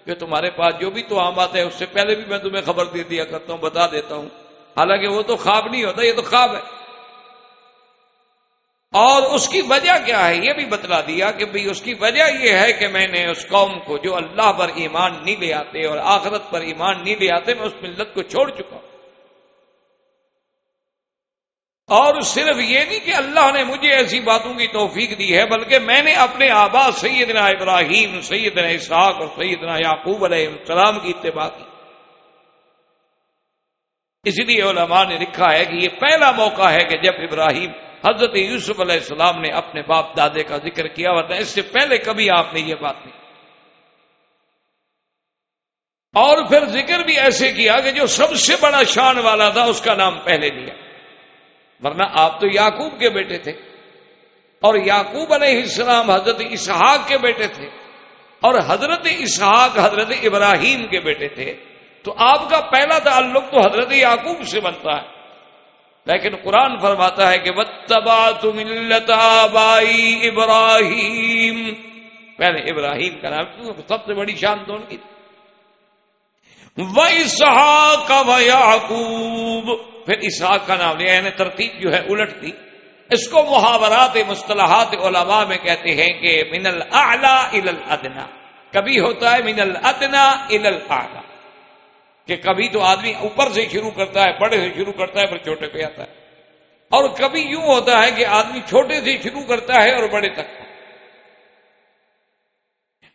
کہ تمہارے پاس جو بھی تو عام بات ہے اس سے پہلے بھی میں تمہیں خبر دے دیا کرتا ہوں، بتا دیتا ہوں۔ حالانکہ وہ تو خواب نہیں ہوتا، یہ تو خواب ہے۔ اور اس کی وجہ کیا ہے یہ بھی بتلا دیا کہ بھئی اس کی وجہ یہ ہے کہ میں نے اس قوم کو جو اللہ پر ایمان نہیں لے آتے اور آخرت پر ایمان نہیں لے آتے، میں اس ملت کو چھوڑ چکا ہوں۔ اور صرف یہ نہیں کہ اللہ نے مجھے ایسی باتوں کی توفیق دی ہے، بلکہ میں نے اپنے آبا سیدنا ابراہیم، سیدنا اسحاق اور سیدنا یعقوب علیہ السلام کی اتباع کی۔ اس لیے علماء نے لکھا ہے کہ یہ پہلا موقع ہے کہ جب ابراہیم حضرت یوسف علیہ السلام نے اپنے باپ دادے کا ذکر کیا ورنہ اس سے پہلے کبھی آپ نے یہ بات نہیں اور پھر ذکر بھی ایسے کیا کہ جو سب سے بڑا شان والا تھا اس کا نام پہلے لیا۔ ورنہ آپ تو یعقوب کے بیٹے تھے۔ اور یعقوب علیہ السلام حضرت اسحاق کے بیٹے تھے۔ اور حضرت اسحاق حضرت ابراہیم کے بیٹے تھے۔ تو آپ کا پہلا تعلق تو حضرت یعقوب سے بنتا ہے۔ لیکن قرآن فرماتا ہے کہ بتبا تم بائی ابراہیم پہلے ابراہیم کا نام سب سے بڑی شان تو ان کی و یعقوب پھر اسحاق کا نام لیا یعنی ترتیب جو ہے الٹ دی اس کو محاورات مصطلحات علماء میں کہتے ہیں کہ من الاعلا الى الادنا کبھی ہوتا ہے من الادنا الى الاعلا کہ کبھی تو آدمی اوپر سے شروع کرتا ہے، بڑے سے شروع کرتا ہے، پھر چھوٹے پہ آتا ہے۔ اور کبھی یوں ہوتا ہے کہ آدمی چھوٹے سے شروع کرتا ہے اور بڑے تک۔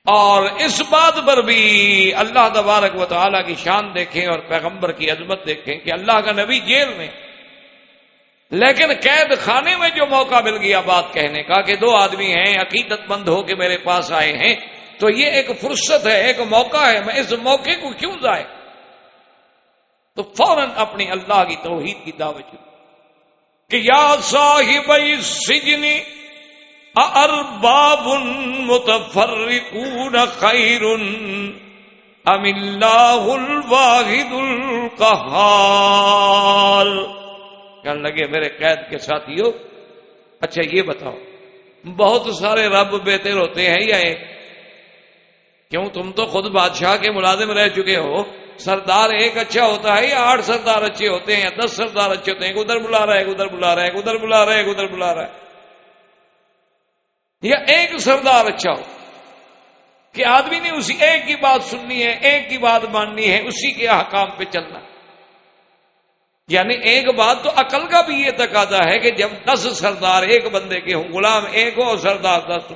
اور اس بات پر بھی اللہ تبارک و تعالیٰ کی شان دیکھیں اور پیغمبر کی عظمت دیکھیں کہ اللہ کا نبی جیل میں۔ لیکن قید خانے میں جو موقع مل گیا بات کہنے کا کہ دو آدمی ہیں، عقیدت مند ہو کے میرے پاس آئے ہیں، تو یہ ایک فرصت ہے، ایک موقع ہے۔ میں اس موقع کو کیوں جائے تو فوراً اپنی اللہ کی توحید کی دعوت کہ یا صاحب سجنی ارباب متفرقون خیر ام اللہ الواحد القہار کہنے لگے، میرے قید کے ساتھیوں اچھا یہ بتاؤ، بہت سارے رب بہتر ہوتے ہیں یا ایک؟ کیوں تم تو خود بادشاہ کے ملازم رہ چکے ہو؟ سردار ایک اچھا ہوتا ہے یا آٹھ سردار اچھے ہوتے ہیں، یا دس سردار اچھے ہوتے ہیں، ادھر بلا رہا ہے، ادھر بلا رہا ہے، ادھر بلا رہا ہے، ادھر بلا رہا ہے۔ یا ایک سردار اچھا ہو۔ کہ آدمی نے اسی ایک کی بات سننی ہے، ایک کی بات ماننی ہے، اسی کے احکام پہ چلنا۔ یعنی ایک بات تو عقل کا بھی یہ تقاضا ہے کہ جب دس سردار ایک بندے کے ہوں، غلام ایک ہو اور سردار دس ہو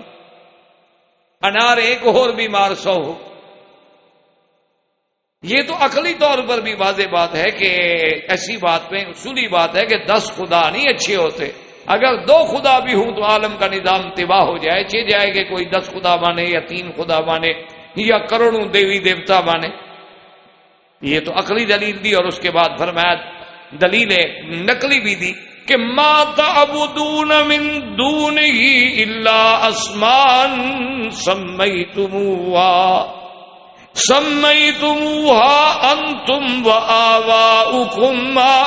انار ایک ہو اور بیمار سو ہو۔ یہ تو عقلی طور پر بھی واضح بات ہے کہ ایسی بات میں اصولی بات ہے کہ دس خدا نہیں اچھے ہوتے۔ اگر دو خدا بھی ہوں تو عالم کا نظام تباہ ہو جائے چھ جائے کہ کوئی دس خدا مانے یا تین خدا مانے یا کروڑوں دیوی دیوتا مانے یہ تو عقلی دلیل دی اور اس کے بعد فرمایا، دلیل نقلی بھی دی کہ ماتا ابو من دون ہی اللہ اسمان سمئی سمئی تم ان تم و آوا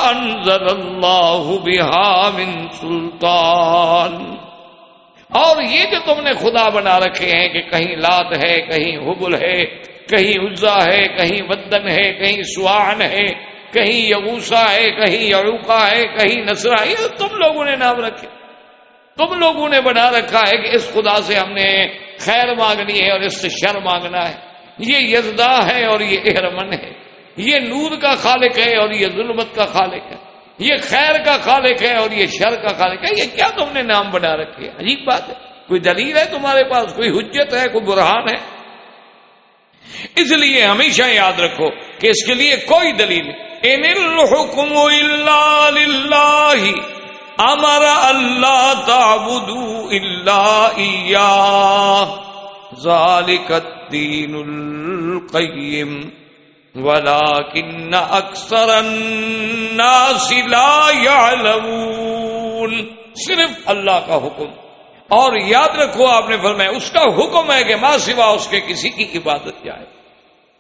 انزل اللہ بہا من سلطان۔ اور یہ جو تم نے خدا بنا رکھے ہیں کہ کہیں لات ہے، کہیں حبل ہے، کہیں عزا ہے، کہیں ودن ہے، کہیں سوان ہے، کہیں یغوسا ہے، کہیں یعوقا ہے، کہیں نسرا ہے تم لوگوں نے نام رکھے۔ تم لوگوں نے بنا رکھا ہے کہ اس خدا سے ہم نے خیر مانگنی ہے اور اس سے شر مانگنا ہے۔ یہ یزدا ہے اور یہ احرمن ہے۔ یہ نور کا خالق ہے اور یہ ظلمت کا خالق ہے۔ یہ خیر کا خالق ہے اور یہ شر کا خالق ہے۔ یہ کیا تم نے نام بنا رکھے عجیب بات ہے۔ کوئی دلیل ہے تمہارے پاس؟ کوئی حجت ہے؟ کوئی برہان ہے؟ اس لیے ہمیشہ یاد رکھو کہ اس کے لیے کوئی دلیل ان الحکم اللہ امر اللہ تعبدو اللہ ذالک الدین القیم ولكن اکثر الناس لا يعلمون۔ صرف اللہ کا حکم۔ اور یاد رکھو آپ نے فرمایا، اس کا حکم ہے کہ ماں سوا اس کے کسی کی عبادت جائے۔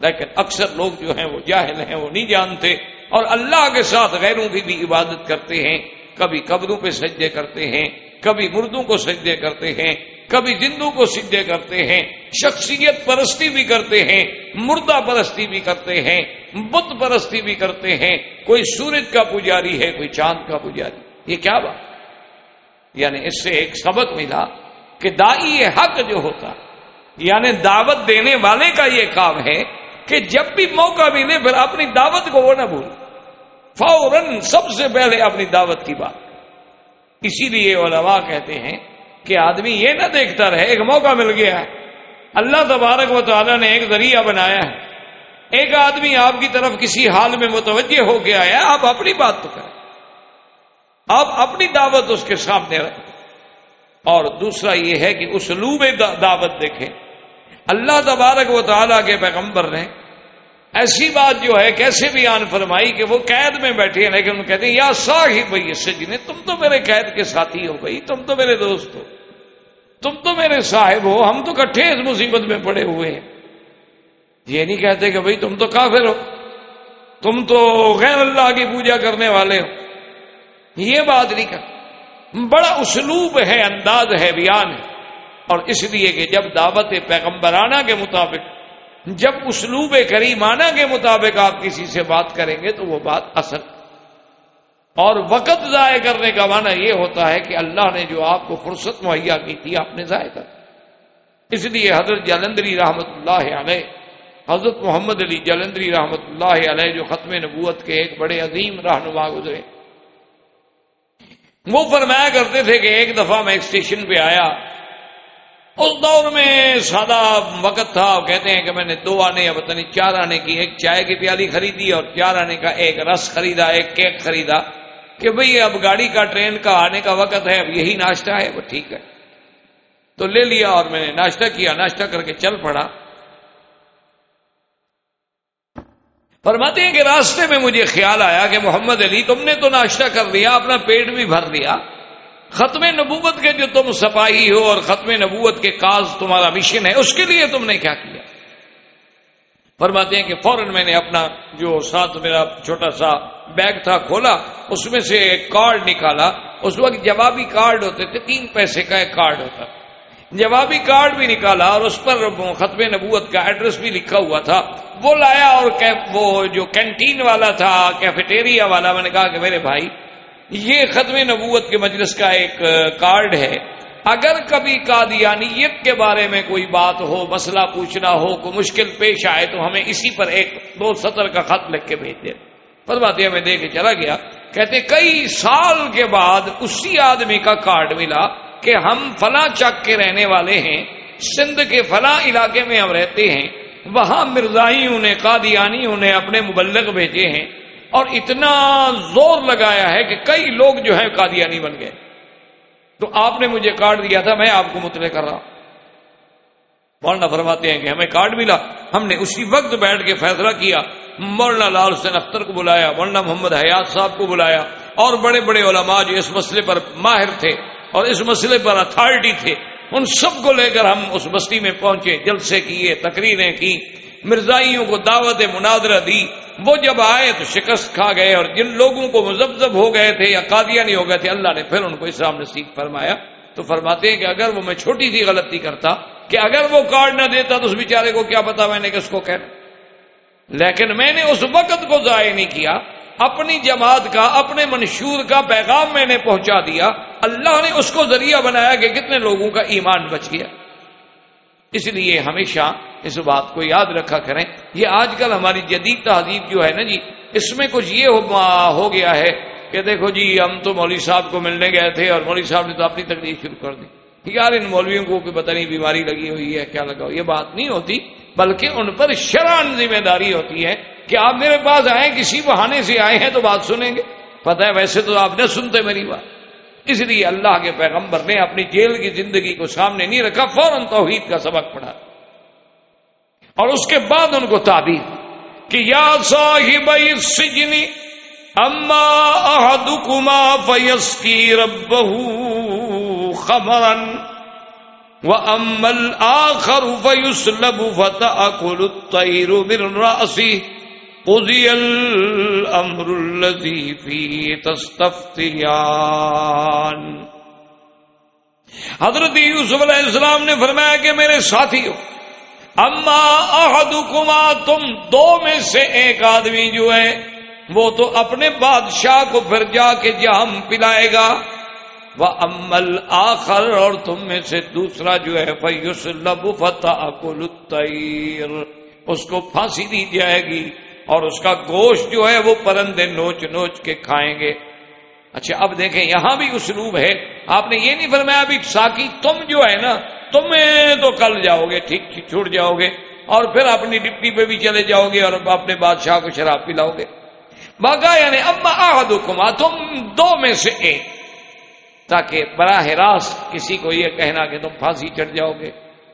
لیکن اکثر لوگ جو ہیں، وہ جاہل ہیں، وہ نہیں جانتے۔ اور اللہ کے ساتھ غیروں کی بھی عبادت کرتے ہیں۔ کبھی قبروں پہ سجدے کرتے ہیں، کبھی مردوں کو سجدے کرتے ہیں۔ کبھی زندوں کو سجدے کرتے ہیں، شخصیت پرستی بھی کرتے ہیں، مردہ پرستی بھی کرتے ہیں، بت پرستی بھی کرتے ہیں، کوئی سورج کا پجاری ہے، کوئی چاند کا پجاری۔ یہ کیا بات؟ یعنی اس سے ایک سبق ملا کہ دائی حق جو ہوتا یعنی دعوت دینے والے کا یہ کام ہے کہ جب بھی موقع ملے پھر اپنی دعوت کو وہ نہ بھول فوراً سب سے پہلے اپنی دعوت کی بات۔ اسی لیے علماء کہتے ہیں کہ آدمی یہ نہ دیکھتا رہے، ایک موقع مل گیا ہے۔ اللہ تبارک و تعالیٰ نے ایک ذریعہ بنایا ہے۔ ایک آدمی آپ کی طرف کسی حال میں متوجہ ہو کے آیا آپ اپنی بات تو کریں۔ آپ اپنی دعوت اس کے سامنے رکھیں۔ اور دوسرا یہ ہے کہ اسلوب دعوت دیکھیں۔ اللہ تبارک و تعالیٰ کے پیغمبر نے ایسی بات جو ہے کیسے بھی آن فرمائی کہ وہ قید میں بیٹھے ہیں، لیکن کہتے ہیں، یا سا ہی بھائی سجنے تم تو میرے قید کے ساتھی ہو بھائی، تم تو میرے دوست ہو، تم تو میرے صاحب ہو، ہم تو کٹھے اس مصیبت میں پڑے ہوئے ہیں۔ یہ نہیں کہتے کہ بھائی تم تو کافر ہو، تم تو غیر اللہ کی پوجا کرنے والے ہو۔ یہ بات نہیں کر بڑا اسلوب ہے، انداز ہے، بیان ہے۔ اور اس لیے کہ جب دعوت پیغمبرانہ کے مطابق جب اسلوب کریمانہ کے مطابق آپ کسی سے بات کریں گے تو وہ بات اصل اور وقت ضائع کرنے کا معنی یہ ہوتا ہے کہ اللہ نے جو آپ کو فرصت مہیا کی تھی، آپ نے ضائع کر۔ اس لیے حضرت جلندری رحمت اللہ علیہ، حضرت محمد علی جلندری رحمت اللہ علیہ جو ختم نبوت کے ایک بڑے عظیم رہنما گزرے، وہ فرمایا کرتے تھے کہ ایک دفعہ میں ایک اسٹیشن پہ آیا۔ اس دور میں سادہ وقت تھا، کہتے ہیں کہ میں نے دو آنے یا پتہ نہیں چار آنے کی، ایک چائے کی پیالی خریدی اور چار آنے کا ایک رس خریدا، ایک کیک خریدا کہ بھئی اب گاڑی کا، ٹرین کا آنے کا وقت ہے، اب یہی ناشتہ ہے، وہ ٹھیک ہے۔ تو لے لیا اور میں نے ناشتہ کیا، ناشتہ کر کے چل پڑا۔ فرماتے ہیں کہ راستے میں مجھے خیال آیا کہ محمد علی، تم نے تو ناشتہ کر لیا، اپنا پیٹ بھی بھر لیا۔ ختم نبوت کے جو تم سپاہی ہو اور ختم نبوت کے کاز تمہارا مشن ہے، اس کے لیے تم نے کیا کیا؟ فرماتے ہیں کہ فوراً میں نے اپنا جو ساتھ میرا چھوٹا سا بیگ تھا کھولا، اس میں سے ایک کارڈ نکالا۔ اس وقت جوابی کارڈ ہوتے تھے، تین پیسے کا ایک کارڈ ہوتا۔ جوابی کارڈ بھی نکالا اور اس پر ختم نبوت کا ایڈریس بھی لکھا ہوا تھا۔ وہ لایا اور وہ جو کینٹین والا تھا، کیفیٹیریا والا، میں نے کہا کہ میرے بھائی یہ ختم نبوت کے مجلس کا ایک کارڈ ہے۔ اگر کبھی قادیانیت کے بارے میں کوئی بات ہو، مسئلہ پوچھنا ہو، کوئی مشکل پیش آئے، تو ہمیں اسی پر ایک دو سطر کا خط لکھ کے بھیج دے بس بات یہ میں دے کے چلا گیا۔ کہتے کئی سال کے بعد اسی آدمی کا کارڈ ملا کہ ہم فلاں چک کے رہنے والے ہیں، سندھ کے فلاں علاقے میں ہم رہتے ہیں۔ وہاں مرزائیوں نے، قادیانیوں نے اپنے مبلغ بھیجے ہیں۔ اور اتنا زور لگایا ہے کہ کئی لوگ جو ہیں قادیانی بن گئے۔ تو آپ نے مجھے کارڈ دیا تھا، میں آپ کو مطلع کر رہا مولانا فرماتے ہیں کہ ہمیں کارڈ ملا۔ ہم نے اسی وقت بیٹھ کے فیصلہ کیا۔ مولانا لال حسین اختر کو بلایا، مولانا محمد حیات صاحب کو بلایا۔ اور بڑے بڑے علماء جو اس مسئلے پر ماہر تھے اور اس مسئلے پر اتھارٹی تھے، ان سب کو لے کر ہم اس بستی میں پہنچے، جلسے کیے، تقریریں کی مرزائیوں کو دعوت مناظرہ دی، وہ جب آئے تو شکست کھا گئے اور جن لوگوں کو مزبزب ہو گئے تھے یا قادیاں نہیں ہو گئے تھے، اللہ نے پھر ان کو اسلام نصیب فرمایا۔ تو فرماتے ہیں کہ اگر وہ میں چھوٹی سی غلطی کرتا، کہ اگر وہ کارڈ نہ دیتا تو اس بیچارے کو کیا پتا میں نے کس کو کہنا۔ لیکن میں نے اس وقت کو ضائع نہیں کیا، اپنی جماعت کا، اپنے منشور کا پیغام میں نے پہنچا دیا۔ اللہ نے اس کو ذریعہ بنایا کہ کتنے لوگوں کا ایمان بچ گیا۔ اس لیے ہمیشہ اس بات کو یاد رکھا کریں۔ یہ آج کل ہماری جدید تہذیب جو ہے نا جی اس میں کچھ یہ ہو گیا ہے کہ دیکھو جی ہم تو مولوی صاحب کو ملنے گئے تھے اور مولوی صاحب نے تو اپنی تکلیف شروع کر دی۔ یار، ان مولویوں کو کہ پتہ نہیں بیماری لگی ہوئی ہے، کیا لگا ہو یہ بات نہیں ہوتی، بلکہ ان پر شران ذمہ داری ہوتی ہے کہ آپ میرے پاس آئے کسی بہانے سے آئے ہیں تو بات سنیں گے۔ پتہ ہے، ویسے تو آپ نہ سنتے میری بات۔ اس لیے اللہ کے پیغمبر نے اپنی جیل کی زندگی کو سامنے نہیں رکھا، فوراً توحید کا سبق پڑھا۔ اور اس کے بعد ان کو تعبیر کہ یا صاحب السجن، اما احدکما فیسکی ربہ خمرا واما الاخر فیسلب فتاکل الطیر من رأسی قضی الامر الذي فی تستفتیان حضرت یوسف علیہ السلام نے فرمایا کہ میرے ساتھیوں اما احدکما، تم دو میں سے ایک آدمی جو ہے، وہ تو اپنے بادشاہ کو پھر جا کے جہم پلائے گا۔ وہ امل آخر اور تم میں سے دوسرا جو ہے فیوس لب فتح اس کو پھانسی دی جائے گی۔ اور اس کا گوشت جو ہے وہ پرندے نوچ نوچ کے کھائیں گے۔ اچھا اب دیکھیں، یہاں بھی اسلوب ہے۔ آپ نے یہ نہیں فرمایا ابھی ساکی، تم جو ہے نا تم تو کل جاؤ گے، ٹھیک چھوٹ جاؤ گے۔ اور پھر اپنی ڈپٹی پہ بھی چلے جاؤ گے اور اپنے بادشاہ کو شراب پلاؤ گے۔ باقا یعنی اما آہد کما تم دو میں سے ایک۔ تاکہ براہ راست کسی کو یہ کہنا کہ تم پھانسی چڑھ جاؤ گے۔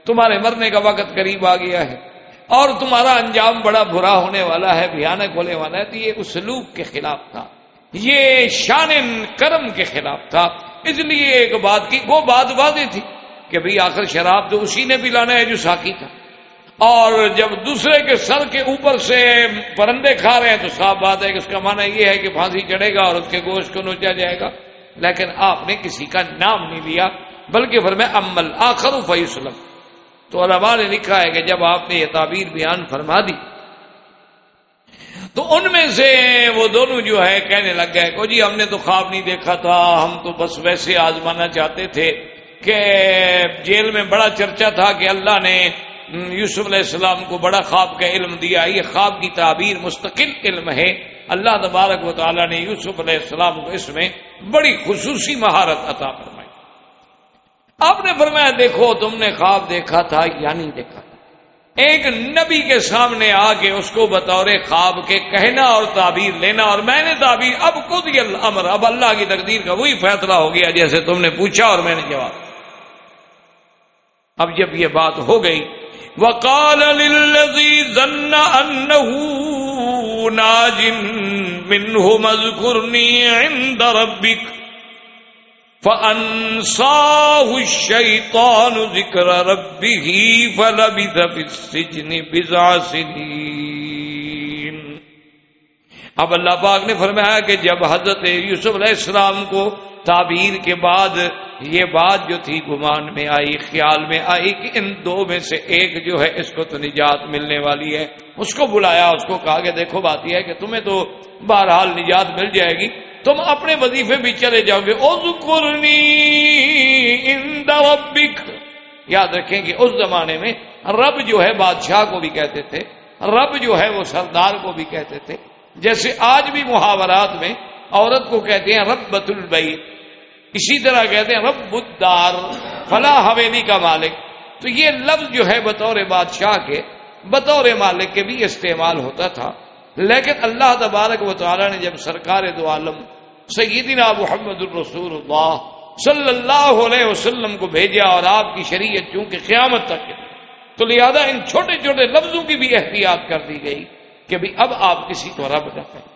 تمہارے مرنے کا وقت قریب آ گیا ہے۔ اور تمہارا انجام بڑا برا ہونے والا ہے، بھیانک ہونے والا ہے، تو یہ اسلوب کے خلاف تھا۔ یہ شان کرم کے خلاف تھا۔ اس لیے ایک بات کی، وہ بات واضح تھی کہ بھئی آخر شراب تو اسی نے پلانا ہے جو ساکی تھا۔ اور جب دوسرے کے سر کے اوپر سے پرندے کھا رہے ہیں تو صاف بات ہے کہ اس کا معنی یہ ہے کہ پھانسی چڑھے گا اور اس کے گوشت کو نوچا جائے گا۔ لیکن آپ نے کسی کا نام نہیں لیا، بلکہ پھر میں امل آخر فیصلم تو علماء نے لکھا ہے کہ جب آپ نے یہ تعبیر بیان فرما دی، تو ان میں سے وہ دونوں جو ہے کہنے لگ گئے کہ جی ہم نے تو خواب نہیں دیکھا تھا، ہم تو بس ویسے آزمانا چاہتے تھے کہ جیل میں بڑا چرچا تھا کہ اللہ نے یوسف علیہ السلام کو بڑا خواب کا علم دیا، یہ خواب کی تعبیر مستقل علم ہے۔ اللہ تبارک و تعالیٰ نے یوسف علیہ السلام کو اس میں بڑی خصوصی مہارت عطا فرمائی۔ آپ نے فرمایا دیکھو، تم نے خواب دیکھا تھا یا نہیں دیکھا؟ ایک نبی کے سامنے آ کے اس کو بطور خواب کے کہنا اور تعبیر لینا، اور میں نے تعبیر، اب خود یہ امر اب اللہ کی تقدیر کا وہی فیصلہ ہو گیا جیسے تم نے پوچھا اور میں نے جواب اب جب یہ بات ہو گئی، وقال عند ربك فأنصاه الشيطان ذكر ربه فلبث في السجن بضع اب اللہ پاک نے فرمایا کہ جب حضرت یوسف علیہ السلام کو تعبیر کے بعد یہ بات جو تھی گمان میں آئی، خیال میں آئی کہ ان دو میں سے ایک جو ہے اس کو تو نجات ملنے والی ہے۔ اس کو بلایا، اس کو کہا کہ دیکھو بات یہ ہے کہ تمہیں تو بہرحال نجات مل جائے گی۔ تم اپنے وظیفے بھی چلے جاؤ گے۔ ربک۔ یاد رکھیں کہ اس زمانے میں رب جو ہے بادشاہ کو بھی کہتے تھے، رب جو ہے وہ سردار کو بھی کہتے تھے۔ جیسے آج بھی محاورات میں عورت کو کہتے ہیں رب بت البئی اسی طرح کہتے ہیں رب الدار فلاں حویلی کا مالک۔ تو یہ لفظ جو ہے بطور بادشاہ کے، بطور مالک کے بھی استعمال ہوتا تھا۔ لیکن اللہ تبارک و تعالی نے جب سرکار دو عالم سیدنا محمد الرسول اللہ صلی اللہ علیہ وسلم کو بھیجا اور آپ کی شریعت چونکہ قیامت تک تو لہذا ان چھوٹے چھوٹے لفظوں کی بھی احتیاط کر دی گئی کہ بھی اب آپ کسی کو رب نہ کہیں۔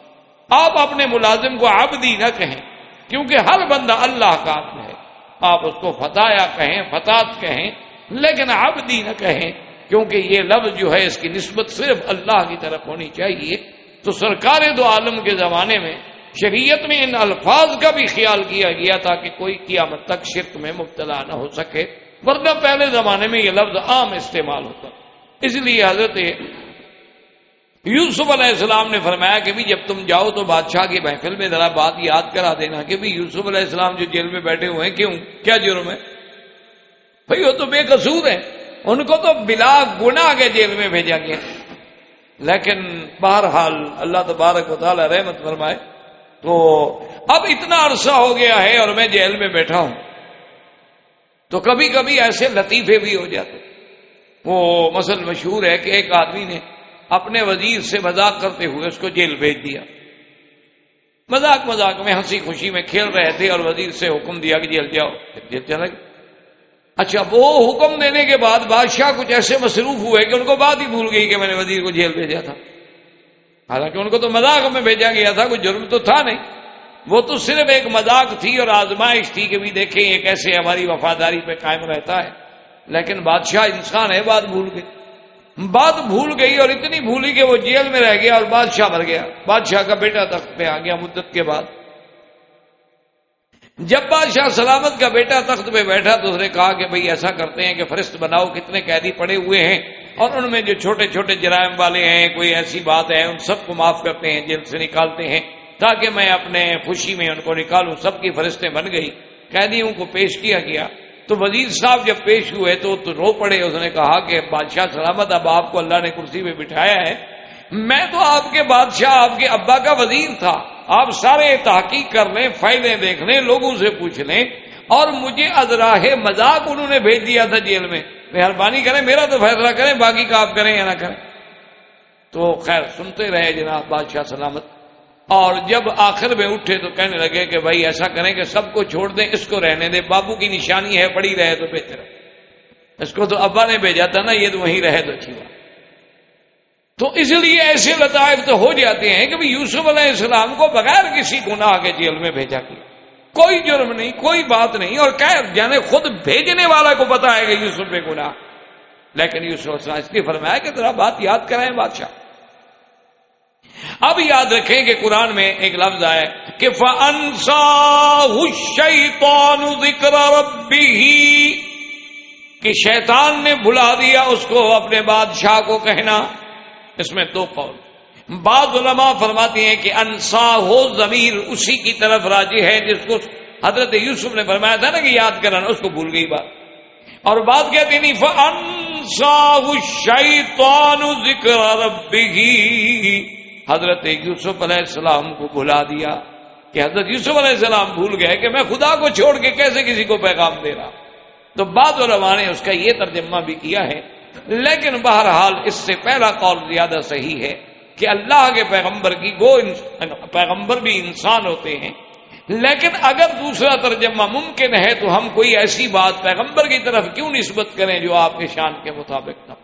آپ اپنے ملازم کو عبدی نہ کہیں، کیونکہ ہر بندہ اللہ کا عبد ہے۔ آپ اس کو فتایا کہیں، فتات کہیں، لیکن عبدی نہ کہیں۔ کیونکہ یہ لفظ جو ہے اس کی نسبت صرف اللہ کی طرف ہونی چاہیے، تو سرکار دو عالم کے زمانے میں شریعت میں ان الفاظ کا بھی خیال کیا گیا تھا کہ کوئی قیامت تک شرک میں مبتلا نہ ہو سکے، ورنہ پہلے زمانے میں یہ لفظ عام استعمال ہوتا۔ اس لیے حضرت یوسف علیہ السلام نے فرمایا کہ بھی جب تم جاؤ تو بادشاہ کی محفل میں ذرا بات یاد کرا دینا کہ بھی یوسف علیہ السلام جو جیل میں بیٹھے ہوئے ہیں، کیوں؟ کیا جرم ہے؟ بھائی وہ تو بے قصور ہے ان کو تو بلا گنا کے جیل میں بھیجا گیا۔ لیکن بہرحال اللہ تبارک و تعالی رحمت فرمائے تو اب اتنا عرصہ ہو گیا ہے اور میں جیل میں بیٹھا ہوں۔ تو کبھی کبھی ایسے لطیفے بھی ہو جاتے وہ مسل مشہور ہے کہ ایک آدمی نے اپنے وزیر سے مذاق کرتے ہوئے اس کو جیل بھیج دیا۔ مذاق مذاق میں ہنسی خوشی میں کھیل رہے تھے اور وزیر سے حکم دیا کہ جیل جاؤ۔ جیل چلا گیا۔ اچھا وہ حکم دینے کے بعد بادشاہ کچھ ایسے مصروف ہوئے کہ ان کو بات ہی بھول گئی کہ میں نے وزیر کو جیل بھیجا تھا۔ حالانکہ ان کو تو مذاق میں بھیجا گیا تھا، کوئی جرم تو تھا نہیں۔ وہ تو صرف ایک مذاق تھی اور آزمائش تھی کہ بھی دیکھیں یہ کیسے ہماری وفاداری پہ قائم رہتا ہے۔ لیکن بادشاہ انسان ہے، بات بھول گئی۔ بات بھول گئی اور اتنی بھولی کہ وہ جیل میں رہ گیا اور بادشاہ مر گیا۔ بادشاہ کا بیٹا تخت پہ آ گیا مدت کے بعد۔ جب بادشاہ سلامت کا بیٹا تخت پہ بیٹھا تو اس نے کہا کہ بھئی ایسا کرتے ہیں کہ فرست بناؤ کتنے قیدی پڑے ہوئے ہیں اور ان میں جو چھوٹے چھوٹے جرائم والے ہیں، کوئی ایسی بات ہے، ان سب کو معاف کرتے ہیں، جیل سے نکالتے ہیں تاکہ میں اپنے خوشی میں ان کو نکالوں، سب کی فرشتیں بن گئی، قیدیوں کو پیش کیا گیا۔ تو وزیر صاحب جب پیش ہوئے تو رو پڑے، اس نے کہا کہ بادشاہ سلامت، اب آپ کو اللہ نے کرسی پہ بٹھایا ہے۔ میں تو آپ کے بادشاہ، آپ کے ابا کا وزیر تھا۔ آپ سارے تحقیق کر لیں فائدے دیکھ لیں لوگوں سے پوچھ لیں اور مجھے ازراہ مذاق انہوں نے بھیج دیا تھا جیل میں۔ مہربانی کریں، میرا تو فیصلہ کریں، باقی کا آپ کریں یا نہ کریں۔ تو خیر، سنتے رہے جناب، بادشاہ سلامت۔ اور جب آخر میں اٹھے تو کہنے لگے کہ بھائی ایسا کریں کہ سب کو چھوڑ دیں، اس کو رہنے دیں۔ بابو کی نشانی ہے، پڑی رہے تو بہتر اس کو تو ابا نے بھیجا تھا نا، یہ تو وہیں رہے تو اچھی بات۔ تو اس لیے ایسے لطائف تو ہو جاتے ہیں کہ یوسف علیہ السلام کو بغیر کسی گناہ کے جیل میں بھیجا گیا۔ کوئی جرم نہیں، کوئی بات نہیں، اور کہ جانے خود بھیجنے والا کو پتا ہے کہ یوسف میں گناہ۔ لیکن یوسف السلام اس لیے فرمایا کہ ذرا بات یاد کرائیں بادشاہ۔ اب یاد رکھیں کہ قرآن میں ایک لفظ آئے کہ ذکر ربی کہ شیطان نے بلا دیا اس کو اپنے بادشاہ کو کہنا۔ اس میں دو قول۔ بعض علماء فرماتی ہیں کہ انسا ہو ضمیر اسی کی طرف راجی ہے جس کو حضرت یوسف نے فرمایا تھا نا کہ یاد کرنا، اس کو بھول گئی بات۔ اور بات کہتے نہیں شیطان ذکر ربی حضرت یوسف علیہ السلام کو بھلا دیا کہ حضرت یوسف علیہ السلام بھول گئے کہ میں خدا کو چھوڑ کے کیسے کسی کو پیغام دے رہا۔ تو بعد علماء نے اس کا یہ ترجمہ بھی کیا ہے لیکن بہرحال اس سے پہلا قول زیادہ صحیح ہے کہ اللہ کے پیغمبر کی گو پیغمبر بھی انسان ہوتے ہیں۔ لیکن اگر دوسرا ترجمہ ممکن ہے تو ہم کوئی ایسی بات پیغمبر کی طرف کیوں نسبت کریں جو آپ کے شان کے مطابق نہ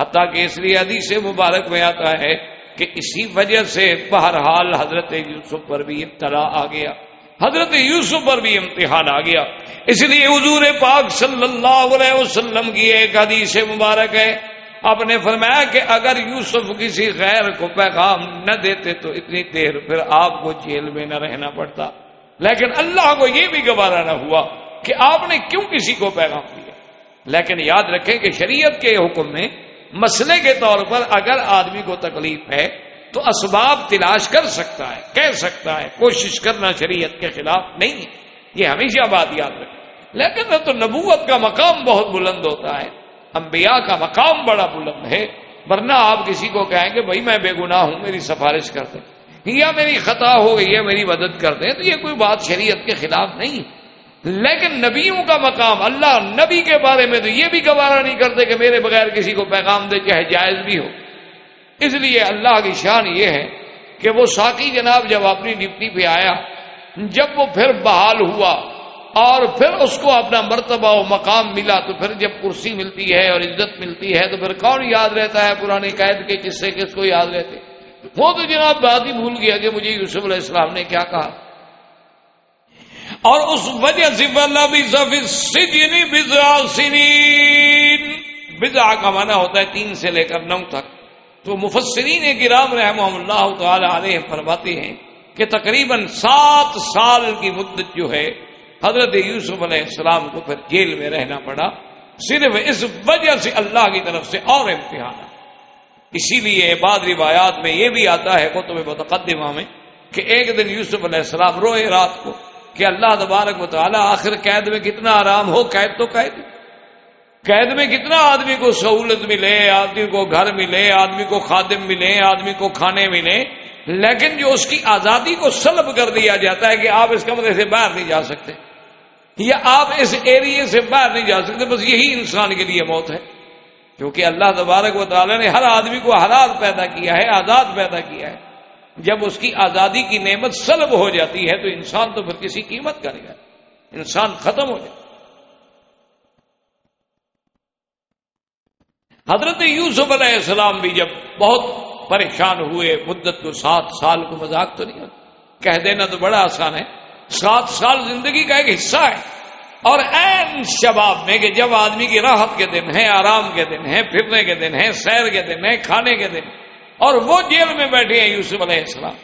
حتیٰ کہ اس لیے حدیث مبارک میں آتا ہے کہ اسی وجہ سے بہرحال حضرت یوسف پر بھی ابتلا آ گیا۔ حضرت یوسف پر بھی امتحان آ گیا۔ اس لیے حضور پاک صلی اللہ علیہ وسلم کی ایک حدیث مبارک ہے۔ آپ نے فرمایا کہ اگر یوسف کسی غیر کو پیغام نہ دیتے تو اتنی دیر پھر آپ کو جیل میں نہ رہنا پڑتا۔ لیکن اللہ کو یہ بھی گوارا نہ ہوا کہ آپ نے کیوں کسی کو پیغام دیا۔ لیکن یاد رکھیں کہ شریعت کے حکم میں مسئلے کے طور پر اگر آدمی کو تکلیف ہے تو اسباب تلاش کر سکتا ہے، کہہ سکتا ہے، کوشش کرنا شریعت کے خلاف نہیں ہے۔ یہ ہمیشہ بات یاد رکھے لیکن تو نبوت کا مقام بہت بلند ہوتا ہے۔ انبیاء کا مقام بڑا بلند ہے۔ ورنہ آپ کسی کو کہیں کہ بھائی میں بے گناہ ہوں، میری سفارش کرتے یا میری خطا ہو گئی ہے، میری مدد کرتے تو یہ کوئی بات شریعت کے خلاف نہیں لیکن نبیوں کا مقام، اللہ نبی کے بارے میں تو یہ بھی گوارا نہیں کرتے کہ میرے بغیر کسی کو پیغام دے چاہے جائز بھی ہو۔ اس لیے اللہ کی شان یہ ہے کہ وہ ساکی جناب جب اپنی ڈپٹی پہ آیا، جب وہ پھر بحال ہوا اور پھر اس کو اپنا مرتبہ و مقام ملا، تو پھر جب کرسی ملتی ہے اور عزت ملتی ہے، تو پھر کون یاد رہتا ہے پرانے قید کے قصے، کس کو یاد رہتے؟ وہ تو جناب بات ہی بھول گیا کہ مجھے یوسف علیہ السلام نے کیا کہا۔ اور اس وجہ سے بزا کا معنی ہوتا ہے تین سے لے کر نو تک۔ تو مفسرین گرام رحمہ اللہ تعالی علیہ فرماتے ہیں کہ تقریباً سات سال کی مدت جو ہے، حضرت یوسف علیہ السلام کو پھر جیل میں رہنا پڑا۔ صرف اس وجہ سے اللہ کی طرف سے اور امتحان۔ اسی لیے بعد روایات میں یہ بھی آتا ہے کتب متقدمہ میں کہ ایک دن یوسف علیہ السلام روئے رات کو کہ اللہ تبارک و تعالیٰ آخر قید میں کتنا آرام ہو، قید تو قید۔ قید میں کتنا آدمی کو سہولت ملے، آدمی کو گھر ملے، آدمی کو خادم ملے، آدمی کو کھانے ملے، لیکن جو اس کی آزادی کو سلب کر دیا جاتا ہے کہ آپ اس کمرے سے باہر نہیں جا سکتے، یا آپ اس ایریے سے باہر نہیں جا سکتے، بس یہی انسان کے لیے موت ہے۔ کیونکہ اللہ تبارک و تعالیٰ نے ہر آدمی کو حالات پیدا کیا ہے، آزاد پیدا کیا ہے۔ جب اس کی آزادی کی نعمت سلب ہو جاتی ہے تو انسان تو پھر کسی قیمت کرے گا انسان ختم ہو جائے حضرت یوسف علیہ السلام بھی جب بہت پریشان ہوئے، مدت کو سات سال کو مذاق تو نہیں کہہ دینا تو بڑا آسان ہے۔ سات سال زندگی کا ایک حصہ ہے۔ اور این شباب میں کہ جب آدمی کی راحت کے دن ہے آرام کے دن ہے پھرنے کے دن ہے سیر کے دن ہے کھانے کے دن اور وہ جیل میں بیٹھے ہیں یوسف علیہ السلام۔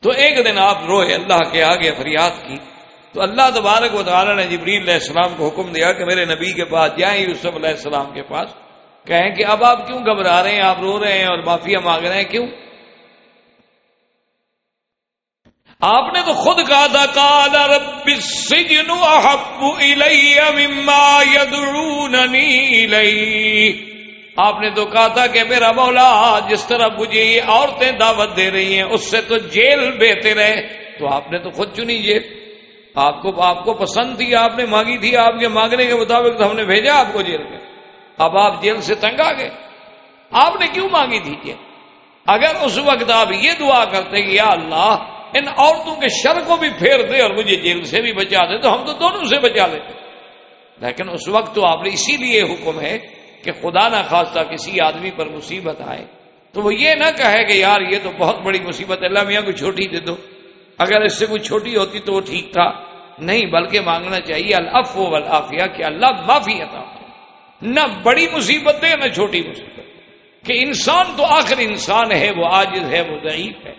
تو ایک دن آپ روئے اللہ کے آگے فریاد کی تو اللہ تبارک و تعالیٰ نے جبریل علیہ السلام کو حکم دیا کہ میرے نبی کے پاس جائیں، یوسف علیہ السلام کے پاس۔ کہیں کہ اب آپ کیوں گھبرا رہے ہیں؟ آپ رو رہے ہیں اور معافیا مانگ رہے ہیں؟ کیوں؟ آپ نے تو خود کہا تھا کالا رب السجن احب الی مما یدعوننی الی آپ نے تو کہا تھا کہ میرا مولا جس طرح مجھے یہ عورتیں دعوت دے رہی ہیں، اس سے تو جیل بہتر ہے تو آپ نے تو خود چنی جیل۔ آپ کو آپ کو پسند تھی، آپ نے مانگی تھی، آپ کے مانگنے کے مطابق تو ہم نے بھیجا آپ کو جیل میں۔ اب آپ جیل سے تنگ آ گئے۔ آپ نے کیوں مانگی تھی جیل؟ اگر اس وقت آپ یہ دعا کرتے کہ یا اللہ، ان عورتوں کے شر کو بھی پھیر دے اور مجھے جیل سے بھی بچا دے، تو ہم تو دونوں سے بچا لیتے۔ لیکن اس وقت تو آپ نے اسی لیے حکم ہے کہ خدا نہ خواستہ کسی آدمی پر مصیبت آئے۔ تو وہ یہ نہ کہے کہ یار، یہ تو بہت بڑی مصیبت ہے، اللہ میاں کو چھوٹی دے دو۔ اگر اس سے کوئی چھوٹی ہوتی تو وہ ٹھیک تھا۔ نہیں، بلکہ مانگنا چاہیے الف و الافیہ کہ اللہ معافی عطا نہ بڑی مصیبت دے نہ چھوٹی مصیبت کہ انسان تو آخر انسان ہے، وہ عاجز ہے، وہ ضعیف ہے۔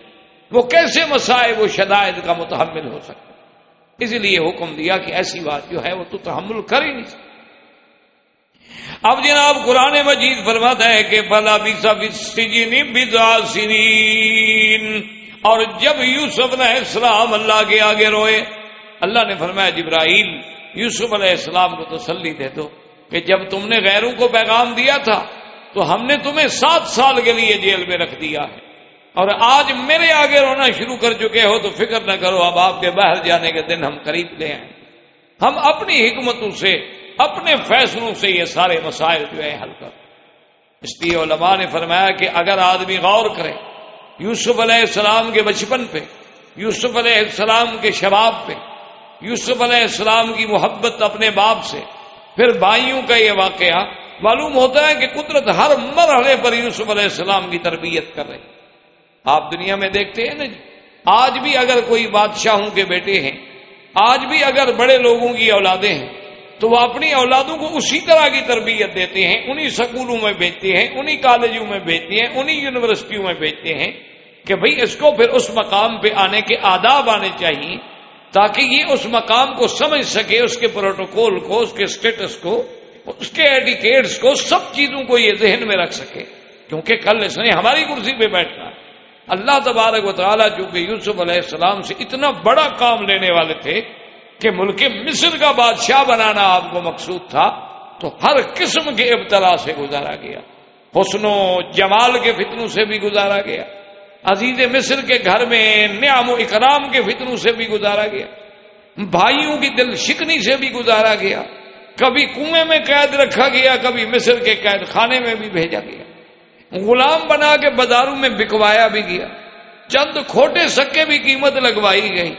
وہ کیسے مسائب و شدائد کا متحمل ہو سکتا اسی لیے حکم دیا کہ ایسی بات جو ہے، وہ تو تحمل کر ہی نہیں سکتا۔ اب جناب قرآن مجید فرماتا ہے کہ بلا بھی سب اور جب یوسف علیہ السلام اللہ کے آگے روئے، اللہ نے فرمایا، جبرائیل، یوسف علیہ السلام کو تسلی دے دو کہ جب تم نے غیروں کو پیغام دیا تھا، تو ہم نے تمہیں سات سال کے لیے جیل میں رکھ دیا ہے۔ اور آج میرے آگے رونا شروع کر چکے ہو، تو فکر نہ کرو، اب آپ کے باہر جانے کے دن ہم قریب لے آئیں۔ ہم اپنی حکمتوں سے، اپنے فیصلوں سے یہ سارے مسائل جو ہے حل کر۔ اس لیے علماء نے فرمایا کہ اگر آدمی غور کرے یوسف علیہ السلام کے بچپن پہ، یوسف علیہ السلام کے شباب پہ، یوسف علیہ السلام کی محبت اپنے باپ سے۔ پھر بھائیوں کا یہ واقعہ، معلوم ہوتا ہے کہ قدرت ہر مرحلے پر یوسف علیہ السلام کی تربیت کر رہی۔ آپ دنیا میں دیکھتے ہیں نا جی آج بھی اگر کوئی بادشاہوں کے بیٹے ہیں، آج بھی اگر بڑے لوگوں کی اولادیں ہیں تو وہ اپنی اولادوں کو اسی طرح کی تربیت دیتے ہیں، انہی سکولوں میں بھیجتے ہیں، انہی کالجوں میں بھیجتے ہیں، انہی یونیورسٹیوں میں بھیجتے ہیں کہ بھئی اس کو پھر اس مقام پہ آنے کے آداب آنے چاہیے تاکہ یہ اس مقام کو سمجھ سکے، اس کے پروٹوکول کو، اس کے اسٹیٹس کو، اس کے ایڈیکیٹس کو، سب چیزوں کو یہ ذہن میں رکھ سکے۔ کیونکہ کل اس نے ہماری کرسی پہ بیٹھنا۔ اللہ تبارک و تعالیٰ جو کہ یوسف علیہ السلام سے اتنا بڑا کام لینے والے تھے کہ ملک مصر کا بادشاہ بنانا آپ کو مقصود تھا، تو ہر قسم کے ابتلا سے گزارا گیا۔ حسن و جمال کے فتنوں سے بھی گزارا گیا۔ عزیز مصر کے گھر میں نعم و اکرام کے فتنوں سے بھی گزارا گیا۔ بھائیوں کی دل شکنی سے بھی گزارا گیا۔ کبھی کنویں میں قید رکھا گیا، کبھی مصر کے قید خانے میں بھی بھیجا گیا۔ غلام بنا کے بازاروں میں بکوایا بھی گیا۔ چند کھوٹے سکے بھی قیمت لگوائی گئی۔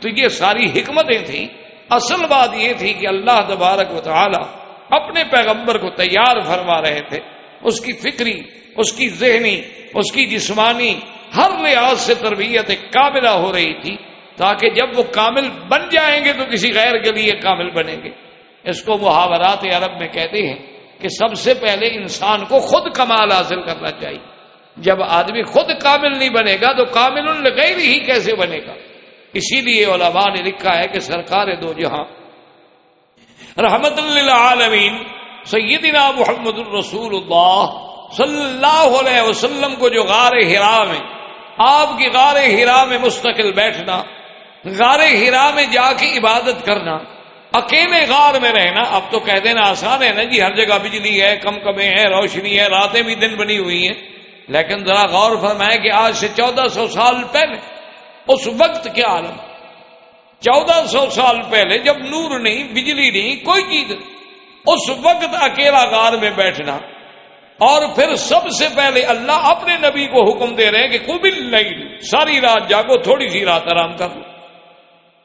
تو یہ ساری حکمتیں تھیں، اصل بات یہ تھی کہ اللہ تبارک و تعالی اپنے پیغمبر کو تیار فرما رہے تھے۔ اس کی فکری، اس کی ذہنی، اس کی جسمانی ہر لحاظ سے تربیت کاملہ ہو رہی تھی، تاکہ جب وہ کامل بن جائیں گے تو کسی غیر کے لیے کامل بنیں گے۔ اس کو محاورات عرب میں کہتے ہیں کہ سب سے پہلے انسان کو خود کمال حاصل کرنا چاہیے۔ جب آدمی خود کامل نہیں بنے گا تو کامل الغیر ہی کیسے بنے گا؟ اسی لیے علماء نے لکھا ہے کہ سرکار دو جہاں رحمت اللہ سیدنا محمد الرسول اللہ صلی اللہ علیہ وسلم کو جو غار ہرا میں، آپ کی غار ہرا میں مستقل بیٹھنا، غار ہرا میں جا کے عبادت کرنا، اکیلے غار میں رہنا، اب تو کہہ دینا آسان ہے نا جی ہر جگہ بجلی ہے کم کمیں ہیں، روشنی ہے، راتیں بھی دن بنی ہوئی ہیں، لیکن ذرا غور فرمائے کہ آج سے چودہ سو سال پہلے اس وقت کیا عالم۔ چودہ سو سال پہلے جب نور نہیں، بجلی نہیں، کوئی چیز اس وقت اکیلا غار میں بیٹھنا۔ اور پھر سب سے پہلے اللہ اپنے نبی کو حکم دے رہے ہیں کہ کبل نہیں ساری رات جاگو، تھوڑی سی رات آرام کر لو۔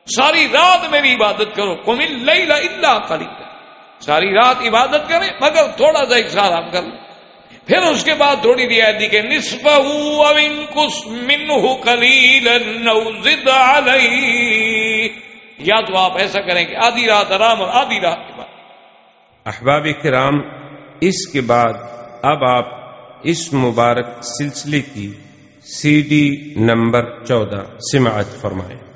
ساری رات میری عبادت کرو۔ کمل لئی اللہ کلی ساری رات عبادت کریں، مگر تھوڑا سا ایک سال کر لیں پھر اس کے بعد تھوڑی رعایت دی کہ نصف کلیل یا تو آپ ایسا کریں کہ آدھی رات آرام اور آدھی رات کے بعد۔ احباب کرام، اس کے بعد اب آپ اس مبارک سلسلے کی سی ڈی نمبر چودہ سماعت فرمائیں۔